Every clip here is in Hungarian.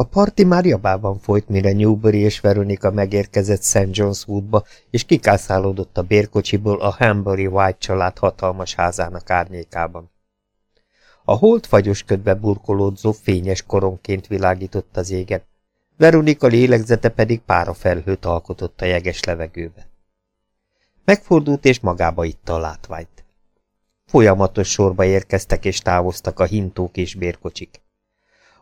A parti már jabában folyt, mire Newbury és Veronika megérkezett St. John's Woodba, és kikászálódott a bérkocsiból a Hambury White család hatalmas házának árnyékában. A holt fagyos ködbe burkolódzó fényes koronként világított az égen, Veronika lélegzete pedig felhőt alkotott a jeges levegőbe. Megfordult és magába itta a látványt. Folyamatos sorba érkeztek és távoztak a hintók és bérkocsik.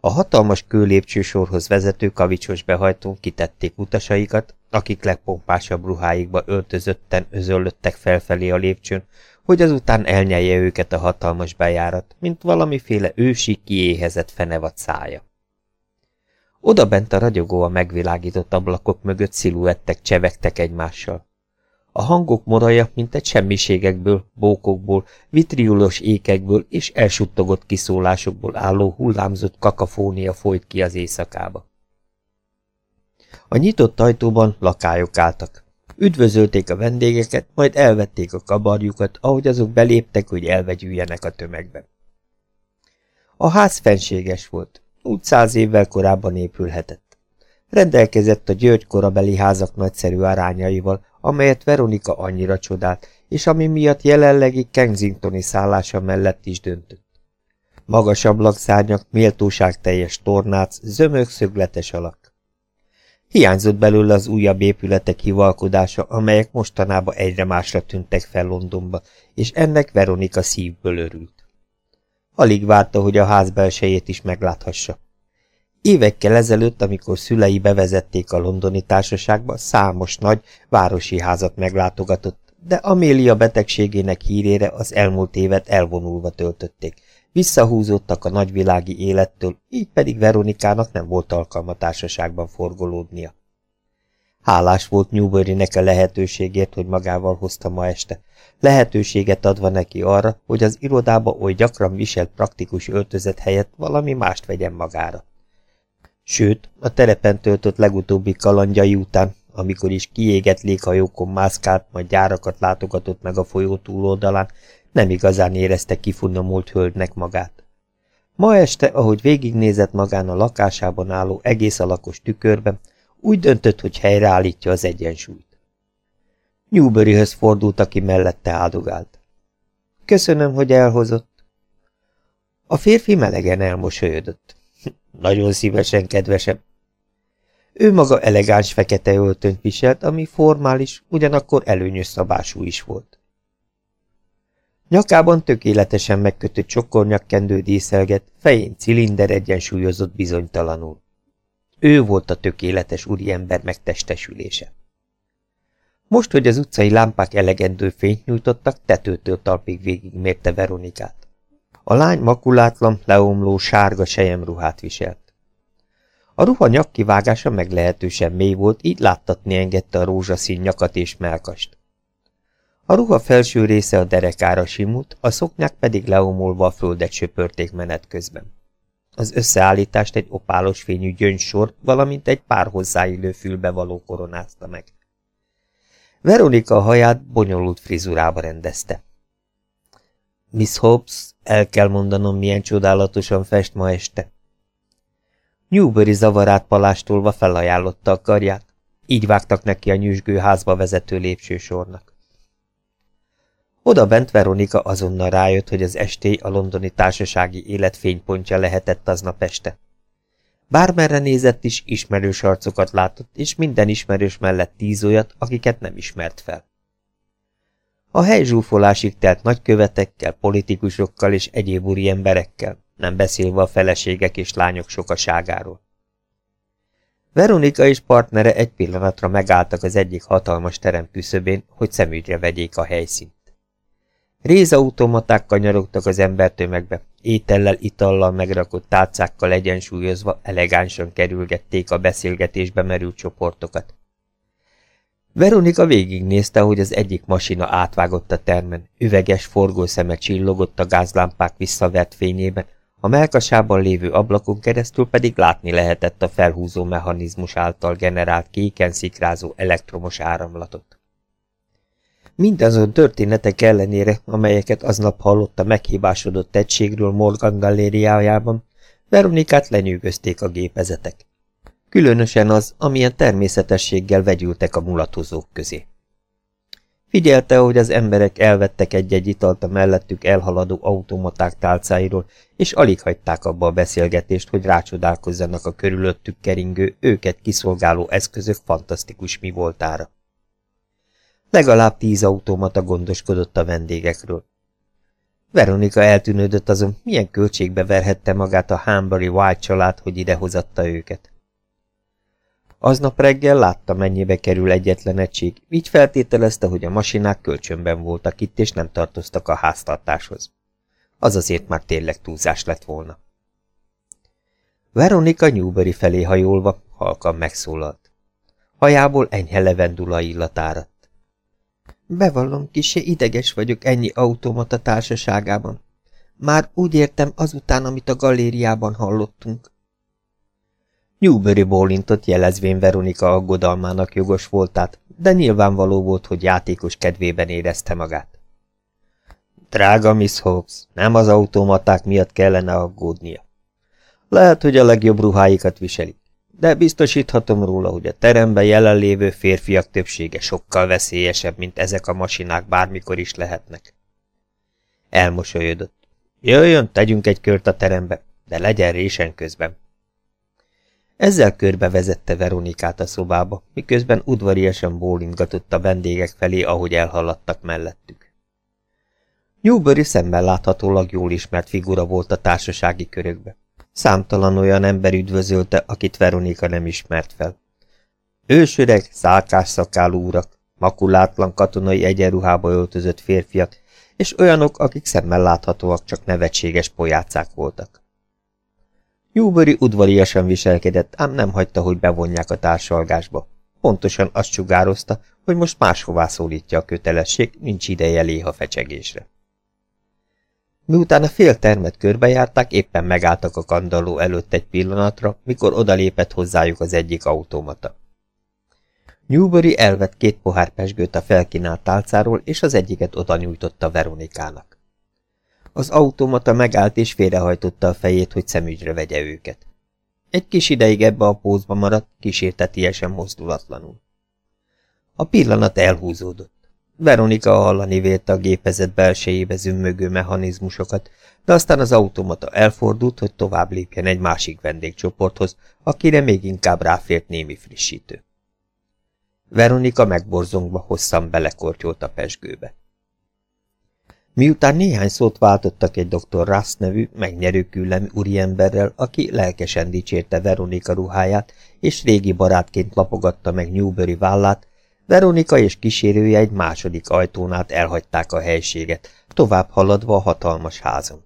A hatalmas kőlépcsősorhoz vezető kavicsos behajtón kitették utasaikat, akik legpompásabb ruháikba öltözötten özöllöttek felfelé a lépcsőn, hogy azután elnyelje őket a hatalmas bejárat, mint valamiféle ősi kiéhezett fenevad szája. Oda bent a ragyogóan megvilágított ablakok mögött sziluettek csevegtek egymással. A hangok moraja, mint egy semmiségekből, bókokból, vitriulos ékekből és elsuttogott kiszólásokból álló hullámzott kakafónia folyt ki az éjszakába. A nyitott ajtóban lakályok álltak. Üdvözölték a vendégeket, majd elvették a kabarjukat, ahogy azok beléptek, hogy elvegyüljenek a tömegben. A ház fenséges volt, úgy száz évvel korábban épülhetett. Rendelkezett a György korabeli házak nagyszerű arányaival, amelyet Veronika annyira csodált, és ami miatt jelenlegi Kensingtoni szállása mellett is döntött. Magas ablakszárnyak, méltóságteljes tornác, zömök szögletes alak. Hiányzott belőle az újabb épületek hivalkodása, amelyek mostanában egyre másra tűntek fel Londonba, és ennek Veronika szívből örült. Alig várta, hogy a ház belsejét is megláthassa. Évekkel ezelőtt, amikor szülei bevezették a londoni társaságba, számos nagy, városi házat meglátogatott, de Amélia betegségének hírére az elmúlt évet elvonulva töltötték. Visszahúzódtak a nagyvilági élettől, így pedig Veronikának nem volt alkalma társaságban forgolódnia. Hálás volt Newburynek a lehetőségért, hogy magával hozta ma este, lehetőséget adva neki arra, hogy az irodába oly gyakran viselt praktikus öltözet helyett valami mást vegyen magára. Sőt, a terepen töltött legutóbbi kalandjai után, amikor is kiégett léghajókon mászkált, majd gyárakat látogatott meg a folyó túloldalán, nem igazán érezte kifunomult hölgynek magát. Ma este, ahogy végignézett magán a lakásában álló egész alakos tükörben, úgy döntött, hogy helyreállítja az egyensúlyt. Newburyhöz fordult, aki mellette áldogált. Köszönöm, hogy elhozott. A férfi melegen elmosolyodott. Nagyon szívesen, kedvesem. Ő maga elegáns fekete öltönyt viselt, ami formális, ugyanakkor előnyös szabású is volt. Nyakában tökéletesen megkötött csokornyakkendő díszelget, fején cilinder egyensúlyozott bizonytalanul. Ő volt a tökéletes úriember megtestesülése. Most, hogy az utcai lámpák elegendő fényt nyújtottak, tetőtől talpig végigmérte Veronikát. A lány makulátlan, leomló, sárga sejemruhát viselt. A ruha nyakkivágása meglehetősen mély volt, így láttatni engedte a rózsaszín nyakat és melkast. A ruha felső része a derekára simult, a szoknyák pedig leomolva a földet söpörték menet közben. Az összeállítást egy opálos fényű gyöngysor, valamint egy pár hozzáillő fülbe való koronázta meg. Veronika haját bonyolult frizurába rendezte. Miss Hobbs, el kell mondanom, milyen csodálatosan fest ma este. Newbury zavarát palástolva felajánlotta a karját, így vágtak neki a nyüzsgő házba vezető lépsősornak. Oda bent Veronika azonnal rájött, hogy az estély a londoni társasági élet fénypontja lehetett aznap este. Bármerre nézett is, ismerős arcokat látott, és minden ismerős mellett tíz olyat, akiket nem ismert fel. A hely zsúfolásig telt nagykövetekkel, politikusokkal és egyéb úri emberekkel, nem beszélve a feleségek és lányok sokaságáról. Veronika és partnere egy pillanatra megálltak az egyik hatalmas terem küszöbén, hogy szemügyre vegyék a helyszínt. Rézautomaták kanyarogtak az embertömegbe, étellel, itallal megrakott tálcákkal egyensúlyozva elegánsan kerülgették a beszélgetésbe merült csoportokat. Veronika végignézte, hogy az egyik masina átvágott a termen, üveges forgószeme csillogott a gázlámpák visszavert fényében, a melkasában lévő ablakon keresztül pedig látni lehetett a felhúzó mechanizmus által generált kéken szikrázó elektromos áramlatot. Mindazon történetek ellenére, amelyeket aznap hallott a meghibásodott egységről Morgan galériájában, Veronikát lenyűgözték a gépezetek. Különösen az, amilyen természetességgel vegyültek a mulatozók közé. Figyelte, hogy az emberek elvettek egy-egy italt a mellettük elhaladó automaták tálcáiról, és alig hagyták abba a beszélgetést, hogy rácsodálkozzanak a körülöttük keringő, őket kiszolgáló eszközök fantasztikus mi voltára. Legalább tíz automata gondoskodott a vendégekről. Veronika eltűnődött azon, milyen költségbe verhette magát a Hambury White család, hogy idehozatta őket. Aznap reggel látta, mennyibe kerül egyetlen egység, így feltételezte, hogy a masinák kölcsönben voltak itt, és nem tartoztak a háztartáshoz. Az azért már tényleg túlzás lett volna. Veronika Newbury felé hajolva halkan megszólalt. Hajából enyhe levendula illatára. Bevallom, kisé ideges vagyok ennyi automata társaságában. Már úgy értem azután, amit a galériában hallottunk. Newbury bólintott jelezvén Veronika aggodalmának jogos voltát, de nyilvánvaló volt, hogy játékos kedvében érezte magát. Drága Miss Hobbs, nem az automaták miatt kellene aggódnia. Lehet, hogy a legjobb ruháikat viselik, de biztosíthatom róla, hogy a teremben jelenlévő férfiak többsége sokkal veszélyesebb, mint ezek a masinák bármikor is lehetnek. Elmosolyodott. Jöjjön, tegyünk egy kört a terembe, de legyen résen közben. Ezzel körbe vezette Veronikát a szobába, miközben udvariasan bólintgatott a vendégek felé, ahogy elhaladtak mellettük. Newbury szemmel láthatólag jól ismert figura volt a társasági körökbe. Számtalan olyan ember üdvözölte, akit Veronika nem ismert fel. Ősöreg, szálkás szakálú urak, makulátlan katonai egyenruhába öltözött férfiak, és olyanok, akik szemmel láthatóak, csak nevetséges pojácák voltak. Newbury udvariasan viselkedett, ám nem hagyta, hogy bevonják a társalgásba. Pontosan azt sugározta, hogy most máshová szólítja a kötelesség, nincs ideje léha fecsegésre. Miután a fél termet körbejárták, éppen megálltak a kandalló előtt egy pillanatra, mikor odalépett hozzájuk az egyik automata. Newbury elvett két pohár pesgőt a felkínált tálcáról, és az egyiket oda nyújtotta Veronikának. Az automata megállt és félrehajtotta a fejét, hogy szemügyre vegye őket. Egy kis ideig ebbe a pózba maradt, kísértetiesen mozdulatlanul. A pillanat elhúzódott. Veronika hallani vélte a gépezet belsejébe zümmögő mechanizmusokat, de aztán az automata elfordult, hogy tovább lépjen egy másik vendégcsoporthoz, akire még inkább ráfért némi frissítő. Veronika megborzongva hosszan belekortyolt a pesgőbe. Miután néhány szót váltottak egy dr. Russ nevű, megnyerő küllemű úriemberrel, aki lelkesen dicsérte Veronika ruháját, és régi barátként lapogatta meg Newbury vállát, Veronika és kísérője egy második ajtón át elhagyták a helységet, tovább haladva a hatalmas házon.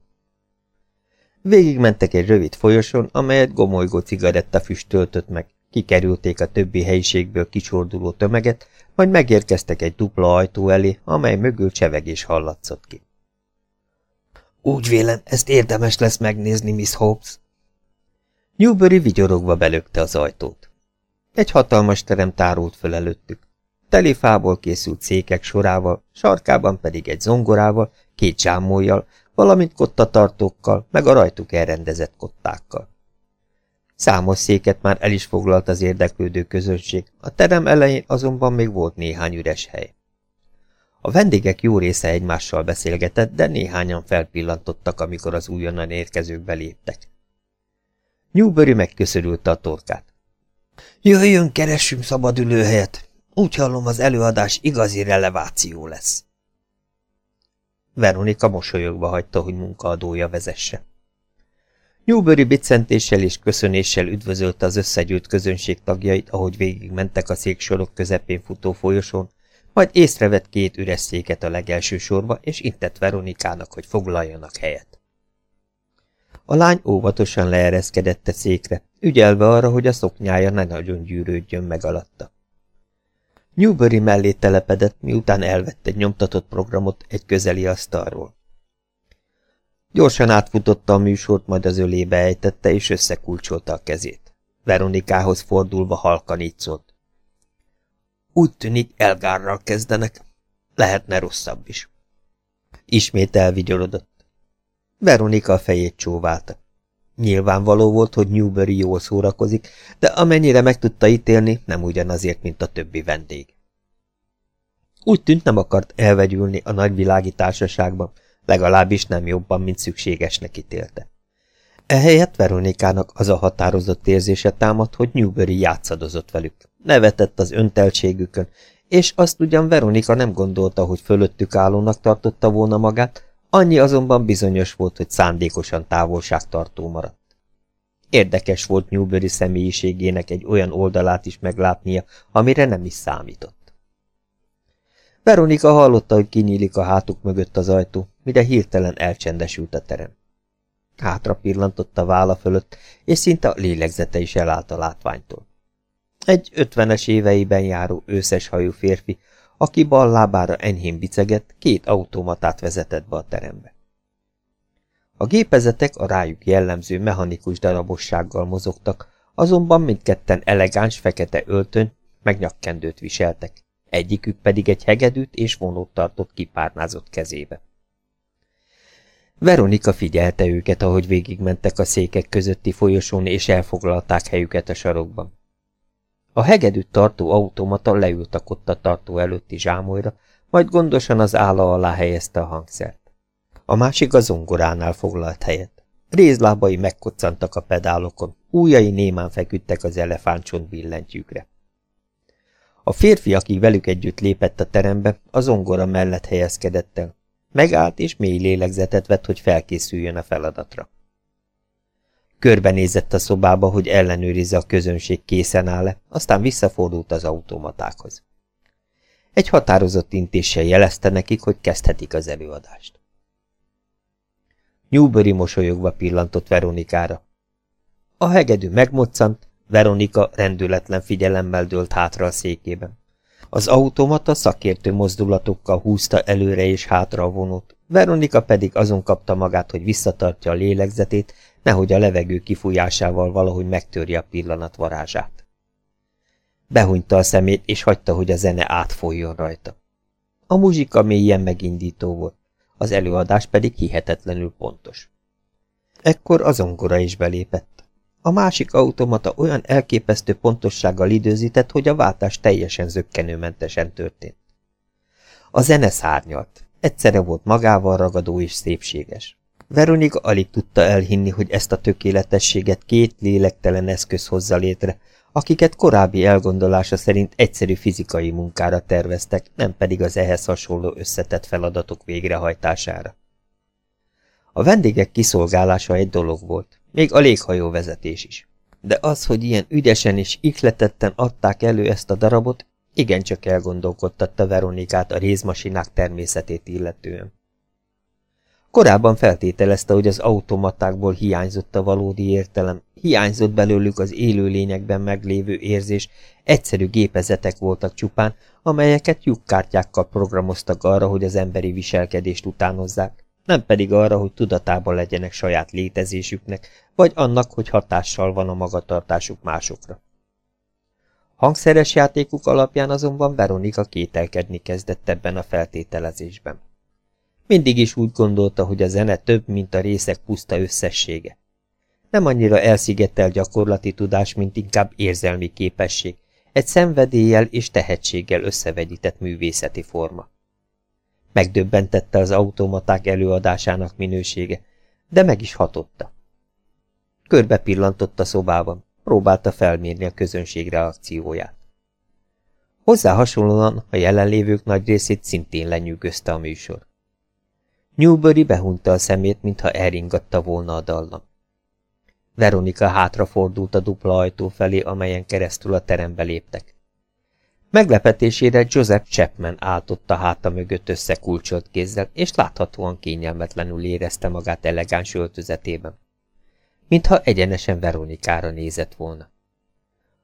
Végigmentek egy rövid folyoson, amelyet gomolygó cigaretta füst töltött meg, kikerülték a többi helyiségből kicsorduló tömeget, majd megérkeztek egy dupla ajtó elé, amely mögül csevegés hallatszott ki. Úgy vélem, ezt érdemes lesz megnézni, Miss Hobbs. Newbury vigyorogva belökte az ajtót. Egy hatalmas terem tárult föl előttük. Telifából készült székek sorával, sarkában pedig egy zongorával, két csámójjal, valamint kottatartókkal, meg a rajtuk elrendezett kottákkal. Számos széket már el is foglalt az érdeklődő közönség, a terem elején azonban még volt néhány üres hely. A vendégek jó része egymással beszélgetett, de néhányan felpillantottak, amikor az újonnan érkezők beléptek. Newbury megköszörülte a torkát. Jöjjön, keressünk szabad ülőhelyet! Úgy hallom, az előadás igazi releváció lesz. Veronika mosolyogva hagyta, hogy munkaadója vezesse. Newbury biccentéssel és köszönéssel üdvözölte az összegyűlt közönség tagjait, ahogy végigmentek a széksorok közepén futó folyosón, majd észrevett két üres széket a legelső sorba, és intett Veronikának, hogy foglaljanak helyet. A lány óvatosan leereszkedett a székre, ügyelve arra, hogy a szoknyája ne nagyon gyűrődjön meg alatta. Newbury mellé telepedett, miután elvett egy nyomtatott programot egy közeli asztalról. Gyorsan átfutotta a műsort, majd az ölébe ejtette, és összekulcsolta a kezét. Veronikához fordulva halkan így szólt. Úgy tűnik, Elgárral kezdenek. Lehetne rosszabb is. Ismét elvigyorodott. Veronika a fejét csóválta. Nyilvánvaló volt, hogy Newbury jól szórakozik, de amennyire meg tudta ítélni, nem ugyanazért, mint a többi vendég. Úgy tűnt nem akart elvegyülni a nagyvilági társaságban, legalábbis nem jobban, mint szükségesnek ítélte. Ehelyett Veronikának az a határozott érzése támadt, hogy Newbury játszadozott velük. Nevetett az önteltségükön, és azt ugyan Veronika nem gondolta, hogy fölöttük állónak tartotta volna magát, annyi azonban bizonyos volt, hogy szándékosan távolságtartó maradt. Érdekes volt Newbury személyiségének egy olyan oldalát is meglátnia, amire nem is számított. Veronika hallotta, hogy kinyílik a hátuk mögött az ajtó, mire hirtelen elcsendesült a terem. Hátra pillantott a válla fölött, és szinte a lélegzete is elállt a látványtól. Egy ötvenes éveiben járó őszes hajú férfi, aki bal lábára enyhén bicegett, két automatát vezetett be a terembe. A gépezetek a rájuk jellemző mechanikus darabossággal mozogtak, azonban mindketten elegáns fekete öltöny, meg nyakkendőt viseltek, egyikük pedig egy hegedűt és vonót tartott kipárnázott kezébe. Veronika figyelte őket, ahogy végigmentek a székek közötti folyosón, és elfoglalták helyüket a sarokban. A hegedűt tartó automata leült a kotta tartó előtti zsámolyra, majd gondosan az álla alá helyezte a hangszert. A másik a zongoránál foglalt helyet. Rézlábai megkoccantak a pedálokon, újai némán feküdtek az elefántcsont billentyűkre. A férfi, aki velük együtt lépett a terembe, a zongora mellett helyezkedett el. Megállt és mély lélegzetet vett, hogy felkészüljön a feladatra. Körbenézett a szobába, hogy ellenőrizze a közönség készen áll-e, aztán visszafordult az automatákhoz. Egy határozott intéssel jelezte nekik, hogy kezdhetik az előadást. Newbury mosolyogva pillantott Veronikára. A hegedű megmoccant, Veronika rendületlen figyelemmel dőlt hátra a székében. Az automata szakértő mozdulatokkal húzta előre és hátra a vonót, Veronika pedig azon kapta magát, hogy visszatartja a lélegzetét, nehogy a levegő kifújásával valahogy megtörje a pillanat varázsát. Behunyta a szemét, és hagyta, hogy a zene átfolyjon rajta. A muzsika mélyen megindító volt, az előadás pedig hihetetlenül pontos. Ekkor az ongora is belépett. A másik automata olyan elképesztő pontossággal időzített, hogy a váltás teljesen zöggenőmentesen történt. A zene szárnyalt, egyszerre volt magával ragadó és szépséges. Veronika alig tudta elhinni, hogy ezt a tökéletességet két lélektelen eszköz hozza létre, akiket korábbi elgondolása szerint egyszerű fizikai munkára terveztek, nem pedig az ehhez hasonló összetett feladatok végrehajtására. A vendégek kiszolgálása egy dolog volt, még a léghajó vezetés is. De az, hogy ilyen ügyesen és ikletetten adták elő ezt a darabot, igencsak elgondolkodtatta Veronikát a rézmasinák természetét illetően. Korábban feltételezte, hogy az automatákból hiányzott a valódi értelem, hiányzott belőlük az élőlényekben meglévő érzés, egyszerű gépezetek voltak csupán, amelyeket lyukkártyákkal programoztak arra, hogy az emberi viselkedést utánozzák, nem pedig arra, hogy tudatában legyenek saját létezésüknek, vagy annak, hogy hatással van a magatartásuk másokra. Hangszeres játékuk alapján azonban Veronika kételkedni kezdett ebben a feltételezésben. Mindig is úgy gondolta, hogy a zene több, mint a részek puszta összessége. Nem annyira elszigetelt gyakorlati tudás, mint inkább érzelmi képesség, egy szenvedéllyel és tehetséggel összevegyített művészeti forma. Megdöbbentette az automaták előadásának minősége, de meg is hatotta. Körbe pillantott a szobában, próbálta felmérni a közönség reakcióját. Hozzá hasonlóan a jelenlévők nagy részét szintén lenyűgözte a műsor. Newbury behunta a szemét, mintha elringatta volna a dallam. Veronika hátrafordult a dupla ajtó felé, amelyen keresztül a terembe léptek. Meglepetésére Joseph Chapman áltott a háta mögött összekulcsolt kézzel, és láthatóan kényelmetlenül érezte magát elegáns öltözetében. Mintha egyenesen Veronikára nézett volna.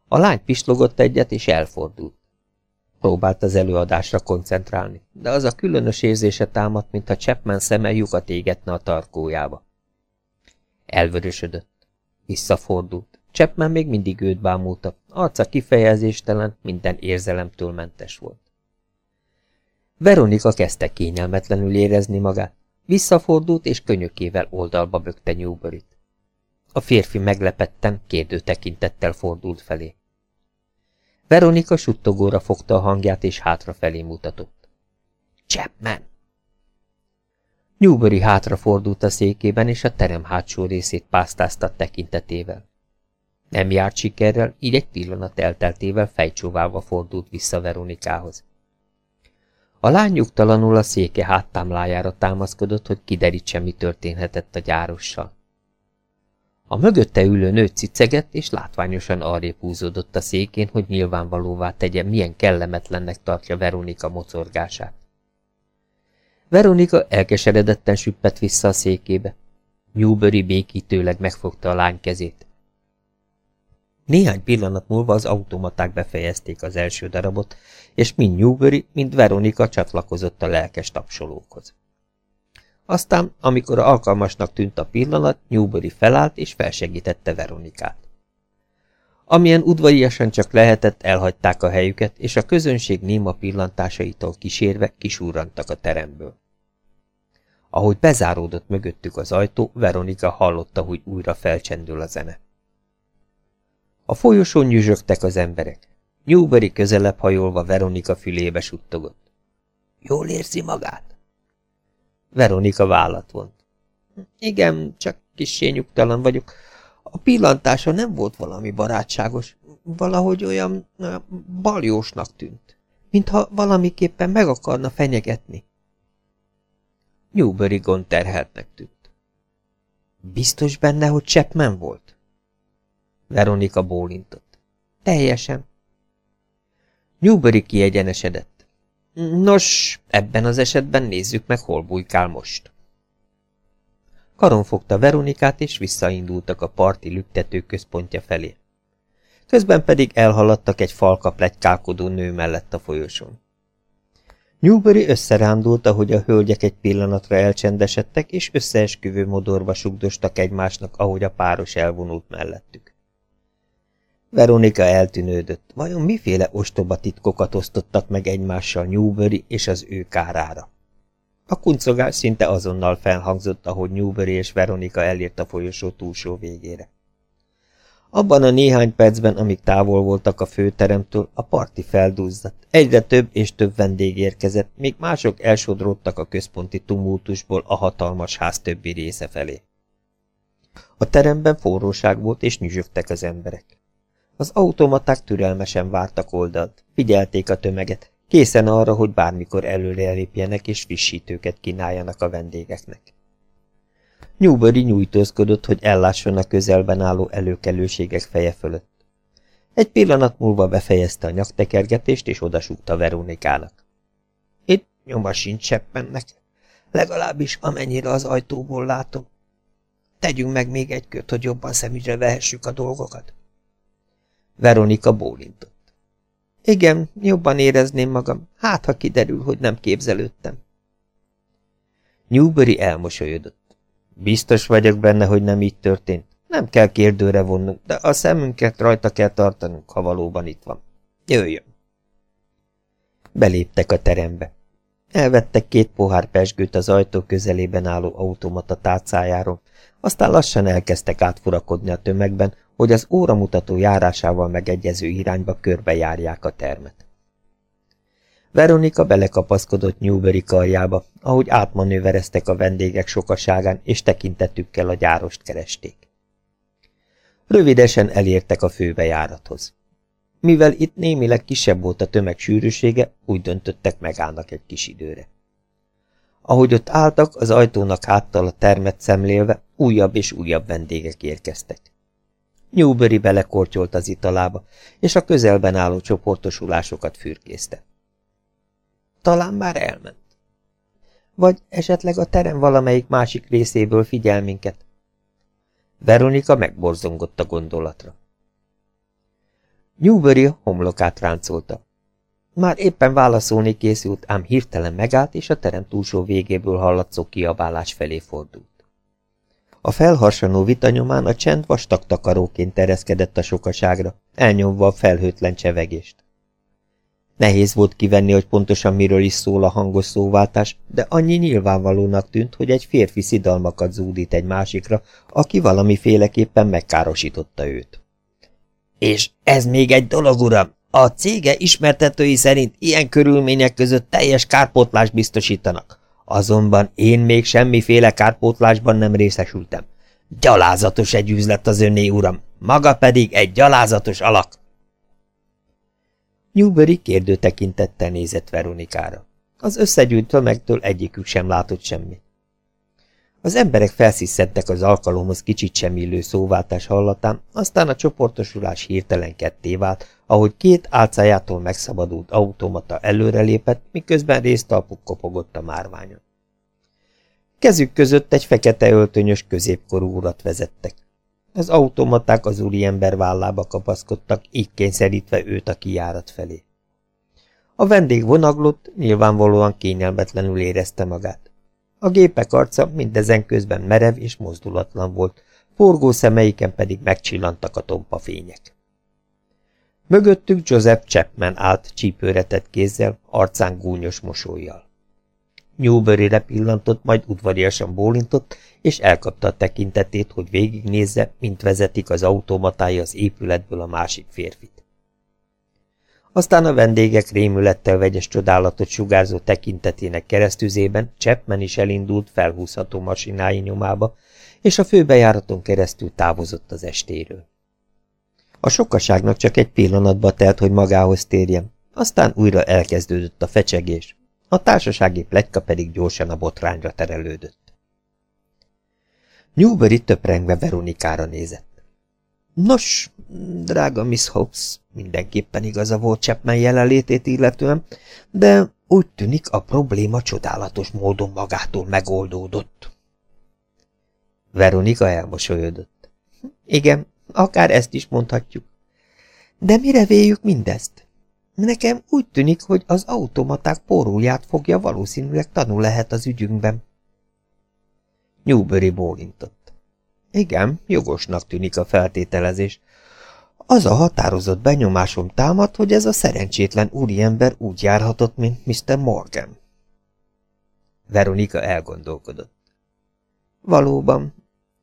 A lány pislogott egyet, és elfordult. Próbált az előadásra koncentrálni, de az a különös érzése támadt, mintha Chapman szeme lyukat égetne a tarkójába. Elvörösödött. Visszafordult. Chapman még mindig őt bámulta, arca kifejezéstelen, minden érzelemtől mentes volt. Veronika kezdte kényelmetlenül érezni magát. Visszafordult, és könyökével oldalba bökte Newbury-t. a férfi meglepetten, kérdő tekintettel fordult felé. Veronika suttogóra fogta a hangját, és hátrafelé mutatott. Chapman! Newbury hátrafordult a székében, és a terem hátsó részét pásztázta tekintetével. Nem járt sikerrel, így egy pillanat elteltével fejcsóválva fordult vissza Veronikához. A lány nyugtalanul a széke háttámlájára támaszkodott, hogy kiderítse, mi történhetett a gyárossal. A mögötte ülő nő cicegett, és látványosan arrébb húzódott a székén, hogy nyilvánvalóvá tegye, milyen kellemetlennek tartja Veronika mocorgását. Veronika elkeseredetten süppett vissza a székébe. Newbury békítőleg megfogta a lány kezét. Néhány pillanat múlva az automaták befejezték az első darabot, és mind Newbury, mind Veronika csatlakozott a lelkes tapsolókhoz. Aztán, amikor alkalmasnak tűnt a pillanat, Newbury felállt és felsegítette Veronikát. Amilyen udvariasan csak lehetett, elhagyták a helyüket, és a közönség néma pillantásaitól kísérve kisúrantak a teremből. Ahogy bezáródott mögöttük az ajtó, Veronika hallotta, hogy újra felcsendül a zene. A folyosón nyüzsögtek az emberek. Newbury közelebb hajolva Veronika fülébe suttogott. Jól érzi magát? Veronika vállat vont. Igen, csak kissé nyugtalan vagyok. A pillantása nem volt valami barátságos, valahogy olyan baljósnak tűnt, mintha valamiképpen meg akarna fenyegetni. Newbury gond terheltnek tűnt. Biztos benne, hogy Chapman volt? Veronika bólintott. Teljesen. Newbury kiegyenesedett. Nos, ebben az esetben nézzük meg, hol bujkál most. Karon fogta Veronikát, és visszaindultak a parti lüktető központja felé. Közben pedig elhaladtak egy falka plegykálkodó nő mellett a folyosón. Newbury összerándult, ahogy a hölgyek egy pillanatra elcsendesedtek, és összeesküvő modorba sugdostak egymásnak, ahogy a páros elvonult mellettük. Veronika eltűnődött. Vajon miféle ostoba titkokat osztottak meg egymással Newbury és az ő kárára? A kuncogás szinte azonnal felhangzott, ahogy Newbury és Veronika elért a folyosó túlsó végére. Abban a néhány percben, amíg távol voltak a főteremtől, a parti feldúzzadt. Egyre több és több vendég érkezett, még mások elsodródtak a központi tumultusból a hatalmas ház többi része felé. A teremben forróság volt, és nyüzsögtek az emberek. Az automaták türelmesen vártak oldalt, figyelték a tömeget, készen arra, hogy bármikor előre elépjenek és frissítőket kínáljanak a vendégeknek. Newbury nyújtózkodott, hogy ellásson a közelben álló előkelőségek feje fölött. Egy pillanat múlva befejezte a nyaktekergetést, és odasúgta Veronikának. Itt nyoma sincs seppennek, legalábbis amennyire az ajtóból látom. Tegyünk meg még egy kört, hogy jobban szemügyre vehessük a dolgokat. Veronika bólintott. Igen, jobban érezném magam, hát ha kiderül, hogy nem képzelődtem. Newbury elmosolyodott. Biztos vagyok benne, hogy nem így történt. Nem kell kérdőre vonnunk, de a szemünket rajta kell tartanunk, ha valóban itt van. Jöjjön! Beléptek a terembe. Elvettek két pohár pesgőt az ajtó közelében álló automata tárcájáról, aztán lassan elkezdtek átfurakodni a tömegben, hogy az óramutató járásával megegyező irányba körbejárják a termet. Veronika belekapaszkodott Newbury karjába, ahogy átmanővereztek a vendégek sokaságán, és tekintetükkel a gyárost keresték. Rövidesen elértek a főbejárathoz. Mivel itt némileg kisebb volt a tömeg sűrűsége, úgy döntöttek megállnak egy kis időre. Ahogy ott álltak, az ajtónak háttal a termet szemlélve, újabb és újabb vendégek érkeztek. Newbury belekortyolt az italába, és a közelben álló csoportosulásokat fürkészte. Talán már elment. Vagy esetleg a terem valamelyik másik részéből figyel minket. Veronika megborzongott a gondolatra. Newbury homlokát ráncolta. Már éppen válaszolni készült, ám hirtelen megállt, és a terem túlsó végéből hallatszó kiabálás felé fordult. A felharsanó vita nyomán a csend vastag takaróként tereszkedett a sokaságra, elnyomva a felhőtlen csevegést. Nehéz volt kivenni, hogy pontosan miről is szól a hangos szóváltás, de annyi nyilvánvalónak tűnt, hogy egy férfi szidalmakat zúdít egy másikra, aki valamiféleképpen megkárosította őt. És ez még egy dolog, uram! A cége ismertetői szerint ilyen körülmények között teljes kárpótlást biztosítanak. Azonban én még semmiféle kárpótlásban nem részesültem. Gyalázatos egy üzlet az önné, uram, maga pedig egy gyalázatos alak. Newbury kérdő tekintettel nézett Veronikára. Az összegyűjt tömegtől egyikük sem látott semmit. Az emberek felsziszentek az alkalomhoz kicsit sem illő szóváltás hallatán, aztán a csoportosulás hirtelen ketté vált, ahogy két álcájától megszabadult automata előrelépett, miközben résztalpuk kopogott a márványon. Kezük között egy fekete öltönyös középkorú urat vezettek. Az automaták az úriember vállába kapaszkodtak, így kényszerítve őt a kijárat felé. A vendég vonaglott, nyilvánvalóan kényelmetlenül érezte magát. A gépek arca mindezen közben merev és mozdulatlan volt, forgó szemeiken pedig megcsillantak a tompa fények. Mögöttük Joseph Chapman állt csípőretett kézzel, arcán gúnyos mosolyjal. Newbury-re pillantott, majd udvariasan bólintott, és elkapta a tekintetét, hogy végignézze, mint vezetik az automatája az épületből a másik férfit. Aztán a vendégek rémülettel vegyes csodálatot sugárzó tekintetének keresztüzében Chapman is elindult felhúzható masinái nyomába, és a főbejáraton keresztül távozott az estéről. A sokaságnak csak egy pillanatba telt, hogy magához térjen, aztán újra elkezdődött a fecsegés, a társasági pletyka pedig gyorsan a botrányra terelődött. Newbury töprengve Veronikára nézett. Nos, drága Miss Hobbs, mindenképpen igaza volt Chapman jelenlétét illetően, de úgy tűnik a probléma csodálatos módon magától megoldódott. Veronika elmosolyodott. Igen, akár ezt is mondhatjuk. De mire véljük mindezt? Nekem úgy tűnik, hogy az automaták poróját fogja valószínűleg tanul lehet az ügyünkben. Newbury bólintott. Igen, jogosnak tűnik a feltételezés. Az a határozott benyomásom támad, hogy ez a szerencsétlen úriember úgy járhatott, mint Mr. Morgan. Veronika elgondolkodott. Valóban,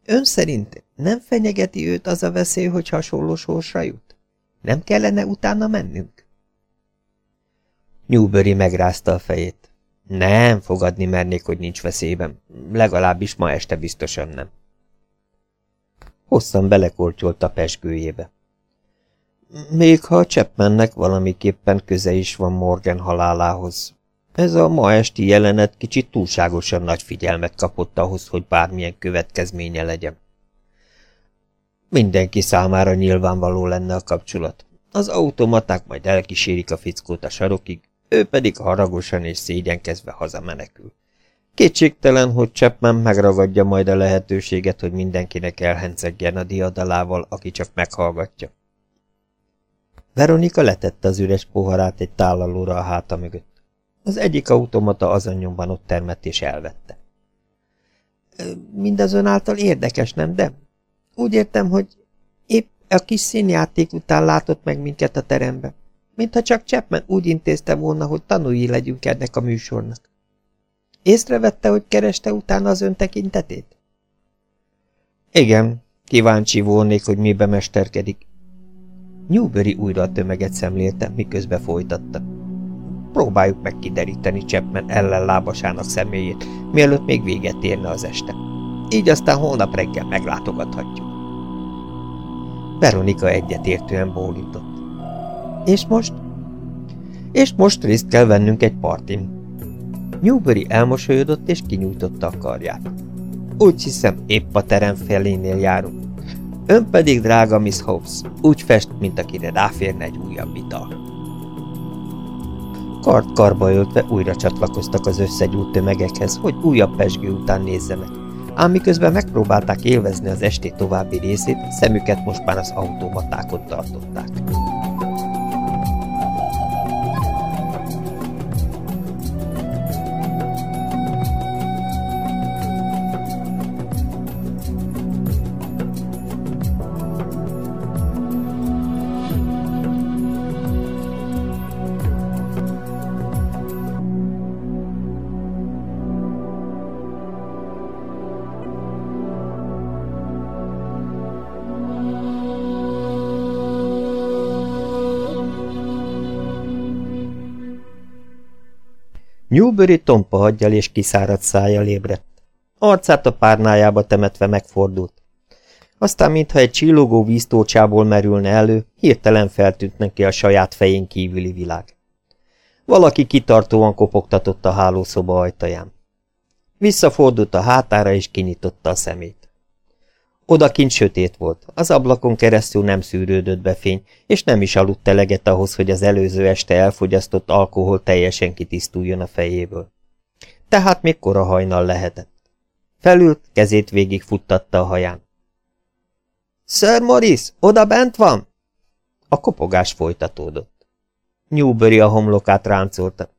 ön szerint nem fenyegeti őt az a veszély, hogy hasonló sorsra jut? Nem kellene utána mennünk? Newbury megrázta a fejét. Nem, fogadni mernék, hogy nincs veszélyben. Legalábbis ma este biztosan nem. Hosszan belekortyolt a pesgőjébe. Még ha a Chapmannek valamiképpen köze is van Morgan halálához. Ez a ma esti jelenet kicsit túlságosan nagy figyelmet kapott ahhoz, hogy bármilyen következménye legyen. Mindenki számára nyilvánvaló lenne a kapcsolat. Az automaták majd elkísérik a fickót a sarokig, ő pedig haragosan és szégyenkezve hazamenekül. Kétségtelen, hogy Chapman megragadja majd a lehetőséget, hogy mindenkinek elhencegjen a diadalával, aki csak meghallgatja. Veronika letette az üres poharát egy tálalóra a háta mögött. Az egyik automata azonnyomban ott termett és elvette. Mindazonáltal érdekes, nem, de? Úgy értem, hogy épp a kis színjáték után látott meg minket a terembe mintha csak Chapman úgy intézte volna, hogy tanulji legyünk ennek a műsornak. Észrevette, hogy kereste utána az ön tekintetét? Igen, kíváncsi volnék, hogy mibe mesterkedik. Newbury újra a tömeget szemlélte, miközben folytatta. Próbáljuk meg kideríteni Chapman ellenlábasának személyét, mielőtt még véget érne az este. Így aztán holnap reggel meglátogathatjuk. Veronika egyetértően bólintott. És most? És most részt kell vennünk egy partin. Newbury elmosolyodott és kinyújtotta a karját. Úgy hiszem, épp a terem felénél járunk. Ön pedig, drága Miss Hobbs, úgy fest, mint akire ráférne egy újabb ital. Kart karba öltve újra csatlakoztak az összegyújt tömegekhez, hogy újabb pesgő után nézzenek, ám miközben megpróbálták élvezni az esti további részét, szemüket most már az automatákon tartották. Newbury tompa hagyjal és kiszáradt szájjal ébredt. Arcát a párnájába temetve megfordult. Aztán, mintha egy csillogó víztócsából merülne elő, hirtelen feltűnt neki a saját fején kívüli világ. Valaki kitartóan kopogtatott a hálószoba ajtaján. Visszafordult a hátára és kinyitotta a szemét. Odakint sötét volt, az ablakon keresztül nem szűrődött be fény, és nem is aludt eleget ahhoz, hogy az előző este elfogyasztott alkohol teljesen kitisztuljon a fejéből. Tehát még kora hajnal lehetett. Felült, kezét végig futtatta a haján. Sir Morris, oda bent van? A kopogás folytatódott. Newbury a homlokát ráncolta.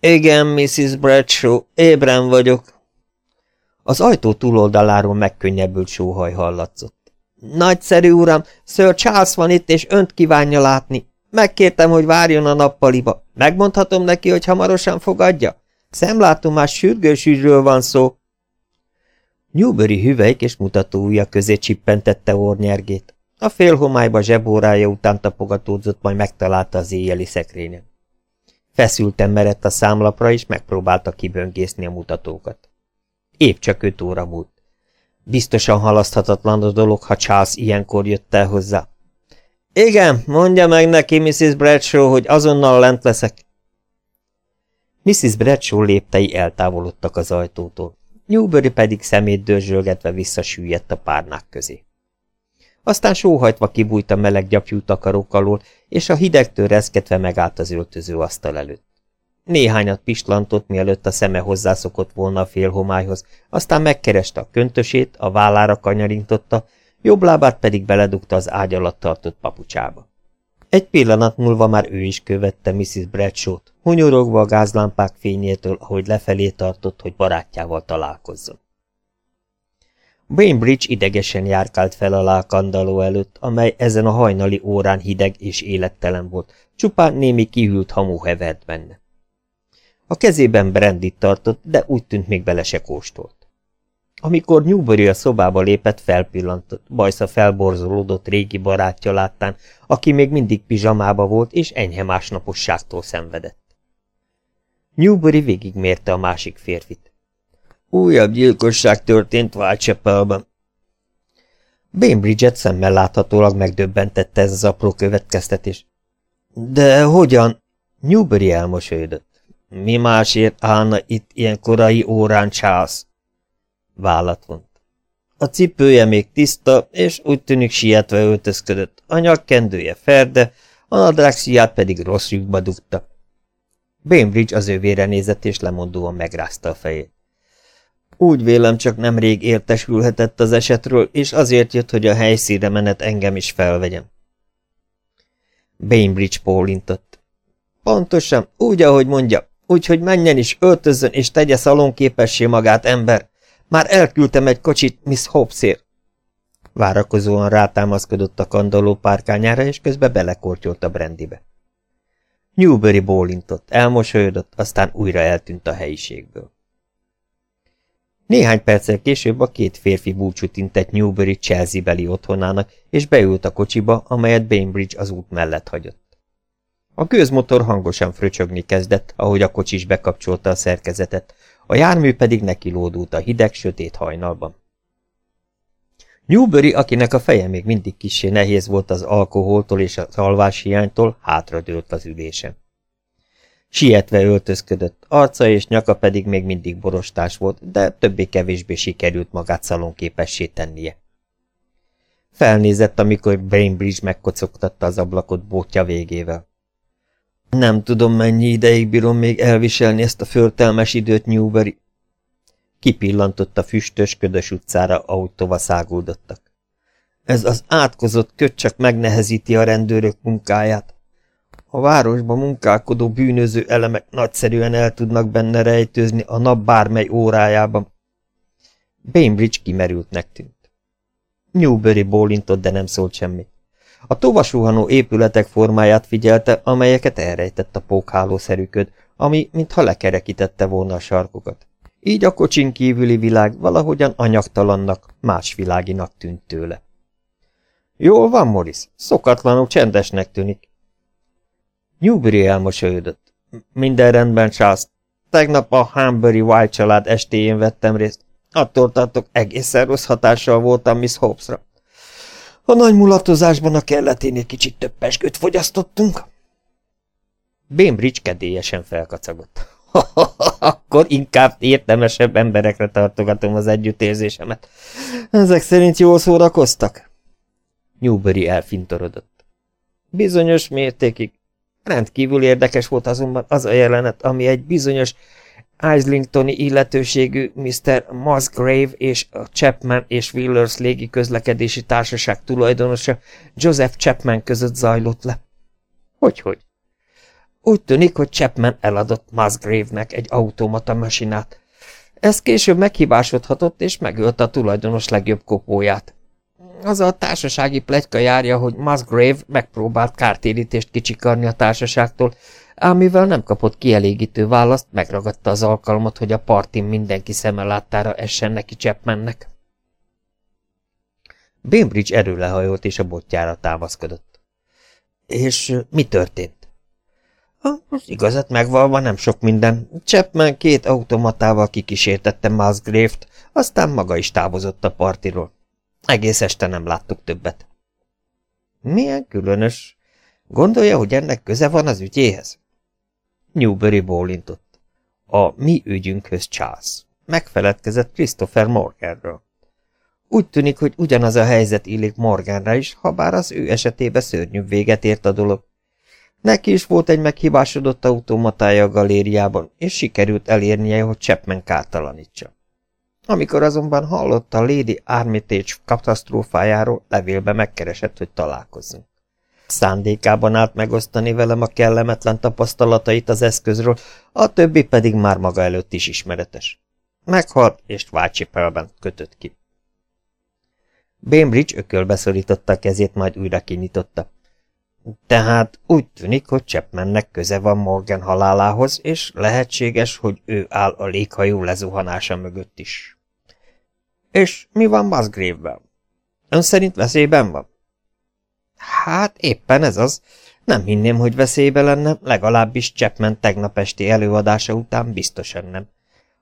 Igen, Mrs. Bradshaw, ébren vagyok. Az ajtó túloldaláról megkönnyebbült sóhaj hallatszott. Nagyszerű uram, Sir Charles van itt, és önt kívánja látni. Megkértem, hogy várjon a nappaliba. Megmondhatom neki, hogy hamarosan fogadja? Szemlátomás sürgősügyről van szó. Newbury hüvelyk és mutató ujja közé csippentette ornyergét. A félhomályba zsebórája után tapogatódzott, majd megtalálta az éjjeli szekrényen. Feszülten merett a számlapra, és megpróbálta kiböngészni a mutatókat. Épp csak öt óra múlt. Biztosan halaszthatatlan a dolog, ha Charles ilyenkor jött el hozzá. Igen, mondja meg neki, Mrs. Bradshaw, hogy azonnal lent leszek. Mrs. Bradshaw léptei eltávolodtak az ajtótól. Newbury pedig szemét dörzsölgetve visszasüllyedt a párnák közé. Aztán sóhajtva kibújt a meleg gyapjú takarók alól, és a hidegtől reszketve megállt az öltöző asztal előtt. Néhányat pislantott, mielőtt a szeme hozzászokott volna a félhomályhoz, aztán megkereste a köntösét, a vállára kanyarintotta, jobb lábát pedig beledugta az ágy alatt tartott papucsába. Egy pillanat múlva már ő is követte Mrs. Bradshaw-t, hunyorogva a gázlámpák fényétől, ahogy lefelé tartott, hogy barátjával találkozzon. Bainbridge idegesen járkált fel a lákandaló előtt, amely ezen a hajnali órán hideg és élettelen volt, csupán némi kihűlt hamu hevert benne. A kezében brandit tartott, de úgy tűnt még bele se kóstolt. Amikor Newbury a szobába lépett, felpillantott, bajsza felborzolódott régi barátja láttán, aki még mindig pizsamába volt és enyhe másnaposságtól szenvedett. Newbury végigmérte a másik férfit. Újabb gyilkosság történt Whitechapelben. Bainbridge-et szemmel láthatólag megdöbbentette ez az apró következtetés. De hogyan? Newbury elmosolyodott. Mi másért állna itt ilyen korai órán Charles? Vállat vont. A cipője még tiszta, és úgy tűnik sietve öltözködött. A nyakkendője ferde, a nadrágszíját pedig rossz lyukba dugta. Bainbridge az ővére nézett, és lemondóan megrázta a fejét. Úgy vélem, csak nemrég értesülhetett az esetről, és azért jött, hogy a helyszínre menet engem is felvegyem. Bainbridge pólintott. Pontosan, úgy, ahogy mondja, úgyhogy menjen is, öltözzön és tegye szalonképessé magát, ember. Már elküldtem egy kocsit Miss Hobbesért. Várakozóan rátámaszkodott a kandalló párkányára, és közben belekortyolt a brandibe. Newbury bólintott, elmosolyodott, aztán újra eltűnt a helyiségből. Néhány perccel később a két férfi búcsút intett Newbury Chelsea-beli otthonának, és beült a kocsiba, amelyet Bainbridge az út mellett hagyott. A gőzmotor hangosan fröcsögni kezdett, ahogy a kocsis bekapcsolta a szerkezetet, a jármű pedig neki lódult a hideg, sötét hajnalban. Newbury, akinek a feje még mindig kissé nehéz volt az alkoholtól és az alváshiánytól, hátradőlt az ülésen. Sietve öltözködött, arca és nyaka pedig még mindig borostás volt, de többé-kevésbé sikerült magát szalonképessé tennie. Felnézett, amikor Bainbridge megkocogtatta az ablakot bótja végével. Nem tudom, mennyi ideig bírom még elviselni ezt a föltelmes időt, Newbury. Kipillantott a füstös, ködös utcára, ahogy tovaszáguldottak. Ez az átkozott köt csak megnehezíti a rendőrök munkáját. A városban munkálkodó bűnöző elemek nagyszerűen el tudnak benne rejtőzni a nap bármely órájában. Bainbridge kimerültnek tűnt. Newbury bólintott, de nem szólt semmit. A tovasuhanó épületek formáját figyelte, amelyeket elrejtett a pókhálószerű köd, ami mintha lekerekítette volna a sarkokat. Így a kocsin kívüli világ valahogyan anyagtalannak, más világinak tűnt tőle. Jól van, Morris, szokatlanul csendesnek tűnik. Newbury elmosolyodott. Minden rendben, Charles. Tegnap a Hambury Wild család estéjén vettem részt. Attól tartok, egészen rossz hatással voltam Miss Hobbesra. A nagy mulatozásban a kelleténél kicsit több pesgőt fogyasztottunk. Bainbridge kedélyesen felkacagott. Akkor inkább értelmesebb emberekre tartogatom az együttérzésemet. Ezek szerint jól szórakoztak? Newbury elfintorodott. Bizonyos mértékig. Rendkívül érdekes volt azonban az a jelenet, ami egy bizonyos Islingtoni illetőségű Mr. Musgrave és a Chapman és Willers légi közlekedési társaság tulajdonosa Joseph Chapman között zajlott le. Hogyhogy? -hogy? Úgy tűnik, hogy Chapman eladott Musgrave-nek egy automata masinát. Ez később meghibásodhatott, és megölte a tulajdonos legjobb kopóját. Az a társasági plegyka járja, hogy Musgrave megpróbált kártérítést kicsikarni a társaságtól, ám mivel nem kapott kielégítő választ, megragadta az alkalmat, hogy a partin mindenki szeme láttára essen neki Chapmannek. Bainbridge erőlehajolt és a botjára támaszkodott. És mi történt? Az igazat megvalva nem sok minden. Chapman két automatával kikísértette Musgrave-t, aztán maga is távozott a partiról. Egész este nem láttuk többet. Milyen különös. Gondolja, hogy ennek köze van az ügyéhez? Newbury bólintott. A mi ügyünkhöz Charles. Megfeledkezett Christopher Morganről. Úgy tűnik, hogy ugyanaz a helyzet illik Morganra is, ha bár az ő esetében szörnyű véget ért a dolog. Neki is volt egy meghibásodott automatája a galériában, és sikerült elérnie, hogy Chapman kártalanítsa. Amikor azonban hallotta a Lady Armitage katasztrófájáról, levélbe megkeresett, hogy találkozzunk. Szándékában állt megosztani velem a kellemetlen tapasztalatait az eszközről, a többi pedig már maga előtt is ismeretes. Meghalt, és Whitechapelben kötött ki. Bainbridge ökölbe szorította a kezét, majd újra kinyitotta. Tehát úgy tűnik, hogy Chapmannek köze van Morgan halálához, és lehetséges, hogy ő áll a léghajó lezuhanása mögött is. És mi van Musgrave-vel? Ön szerint veszélyben van? Hát éppen ez az. Nem hinném, hogy veszélybe lenne, legalábbis Chapman tegnap esti előadása után biztosan nem.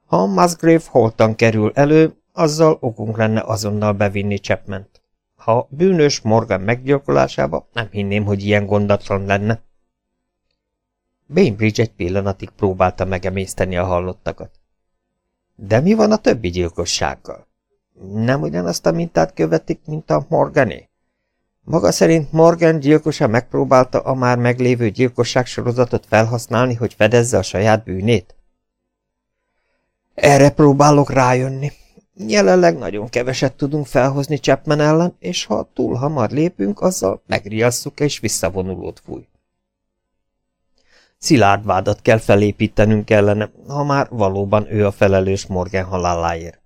Ha Musgrave holtan kerül elő, azzal okunk lenne azonnal bevinni Chapman-t. Ha bűnös Morgan meggyilkolásába, nem hinném, hogy ilyen gondatlan lenne. Bainbridge egy pillanatig próbálta megemészteni a hallottakat. De mi van a többi gyilkossággal? Nem ugyanazt a mintát követik, mint a Morgané? Maga szerint Morgan gyilkosa megpróbálta a már meglévő gyilkosság sorozatot felhasználni, hogy fedezze a saját bűnét? Erre próbálok rájönni, Jelenleg nagyon keveset tudunk felhozni Chapman ellen, és ha túl hamar lépünk, azzal megriasszuk és visszavonulót fúj. Szilárd vádat kell felépítenünk ellene, ha már valóban ő a felelős Morgan haláláért.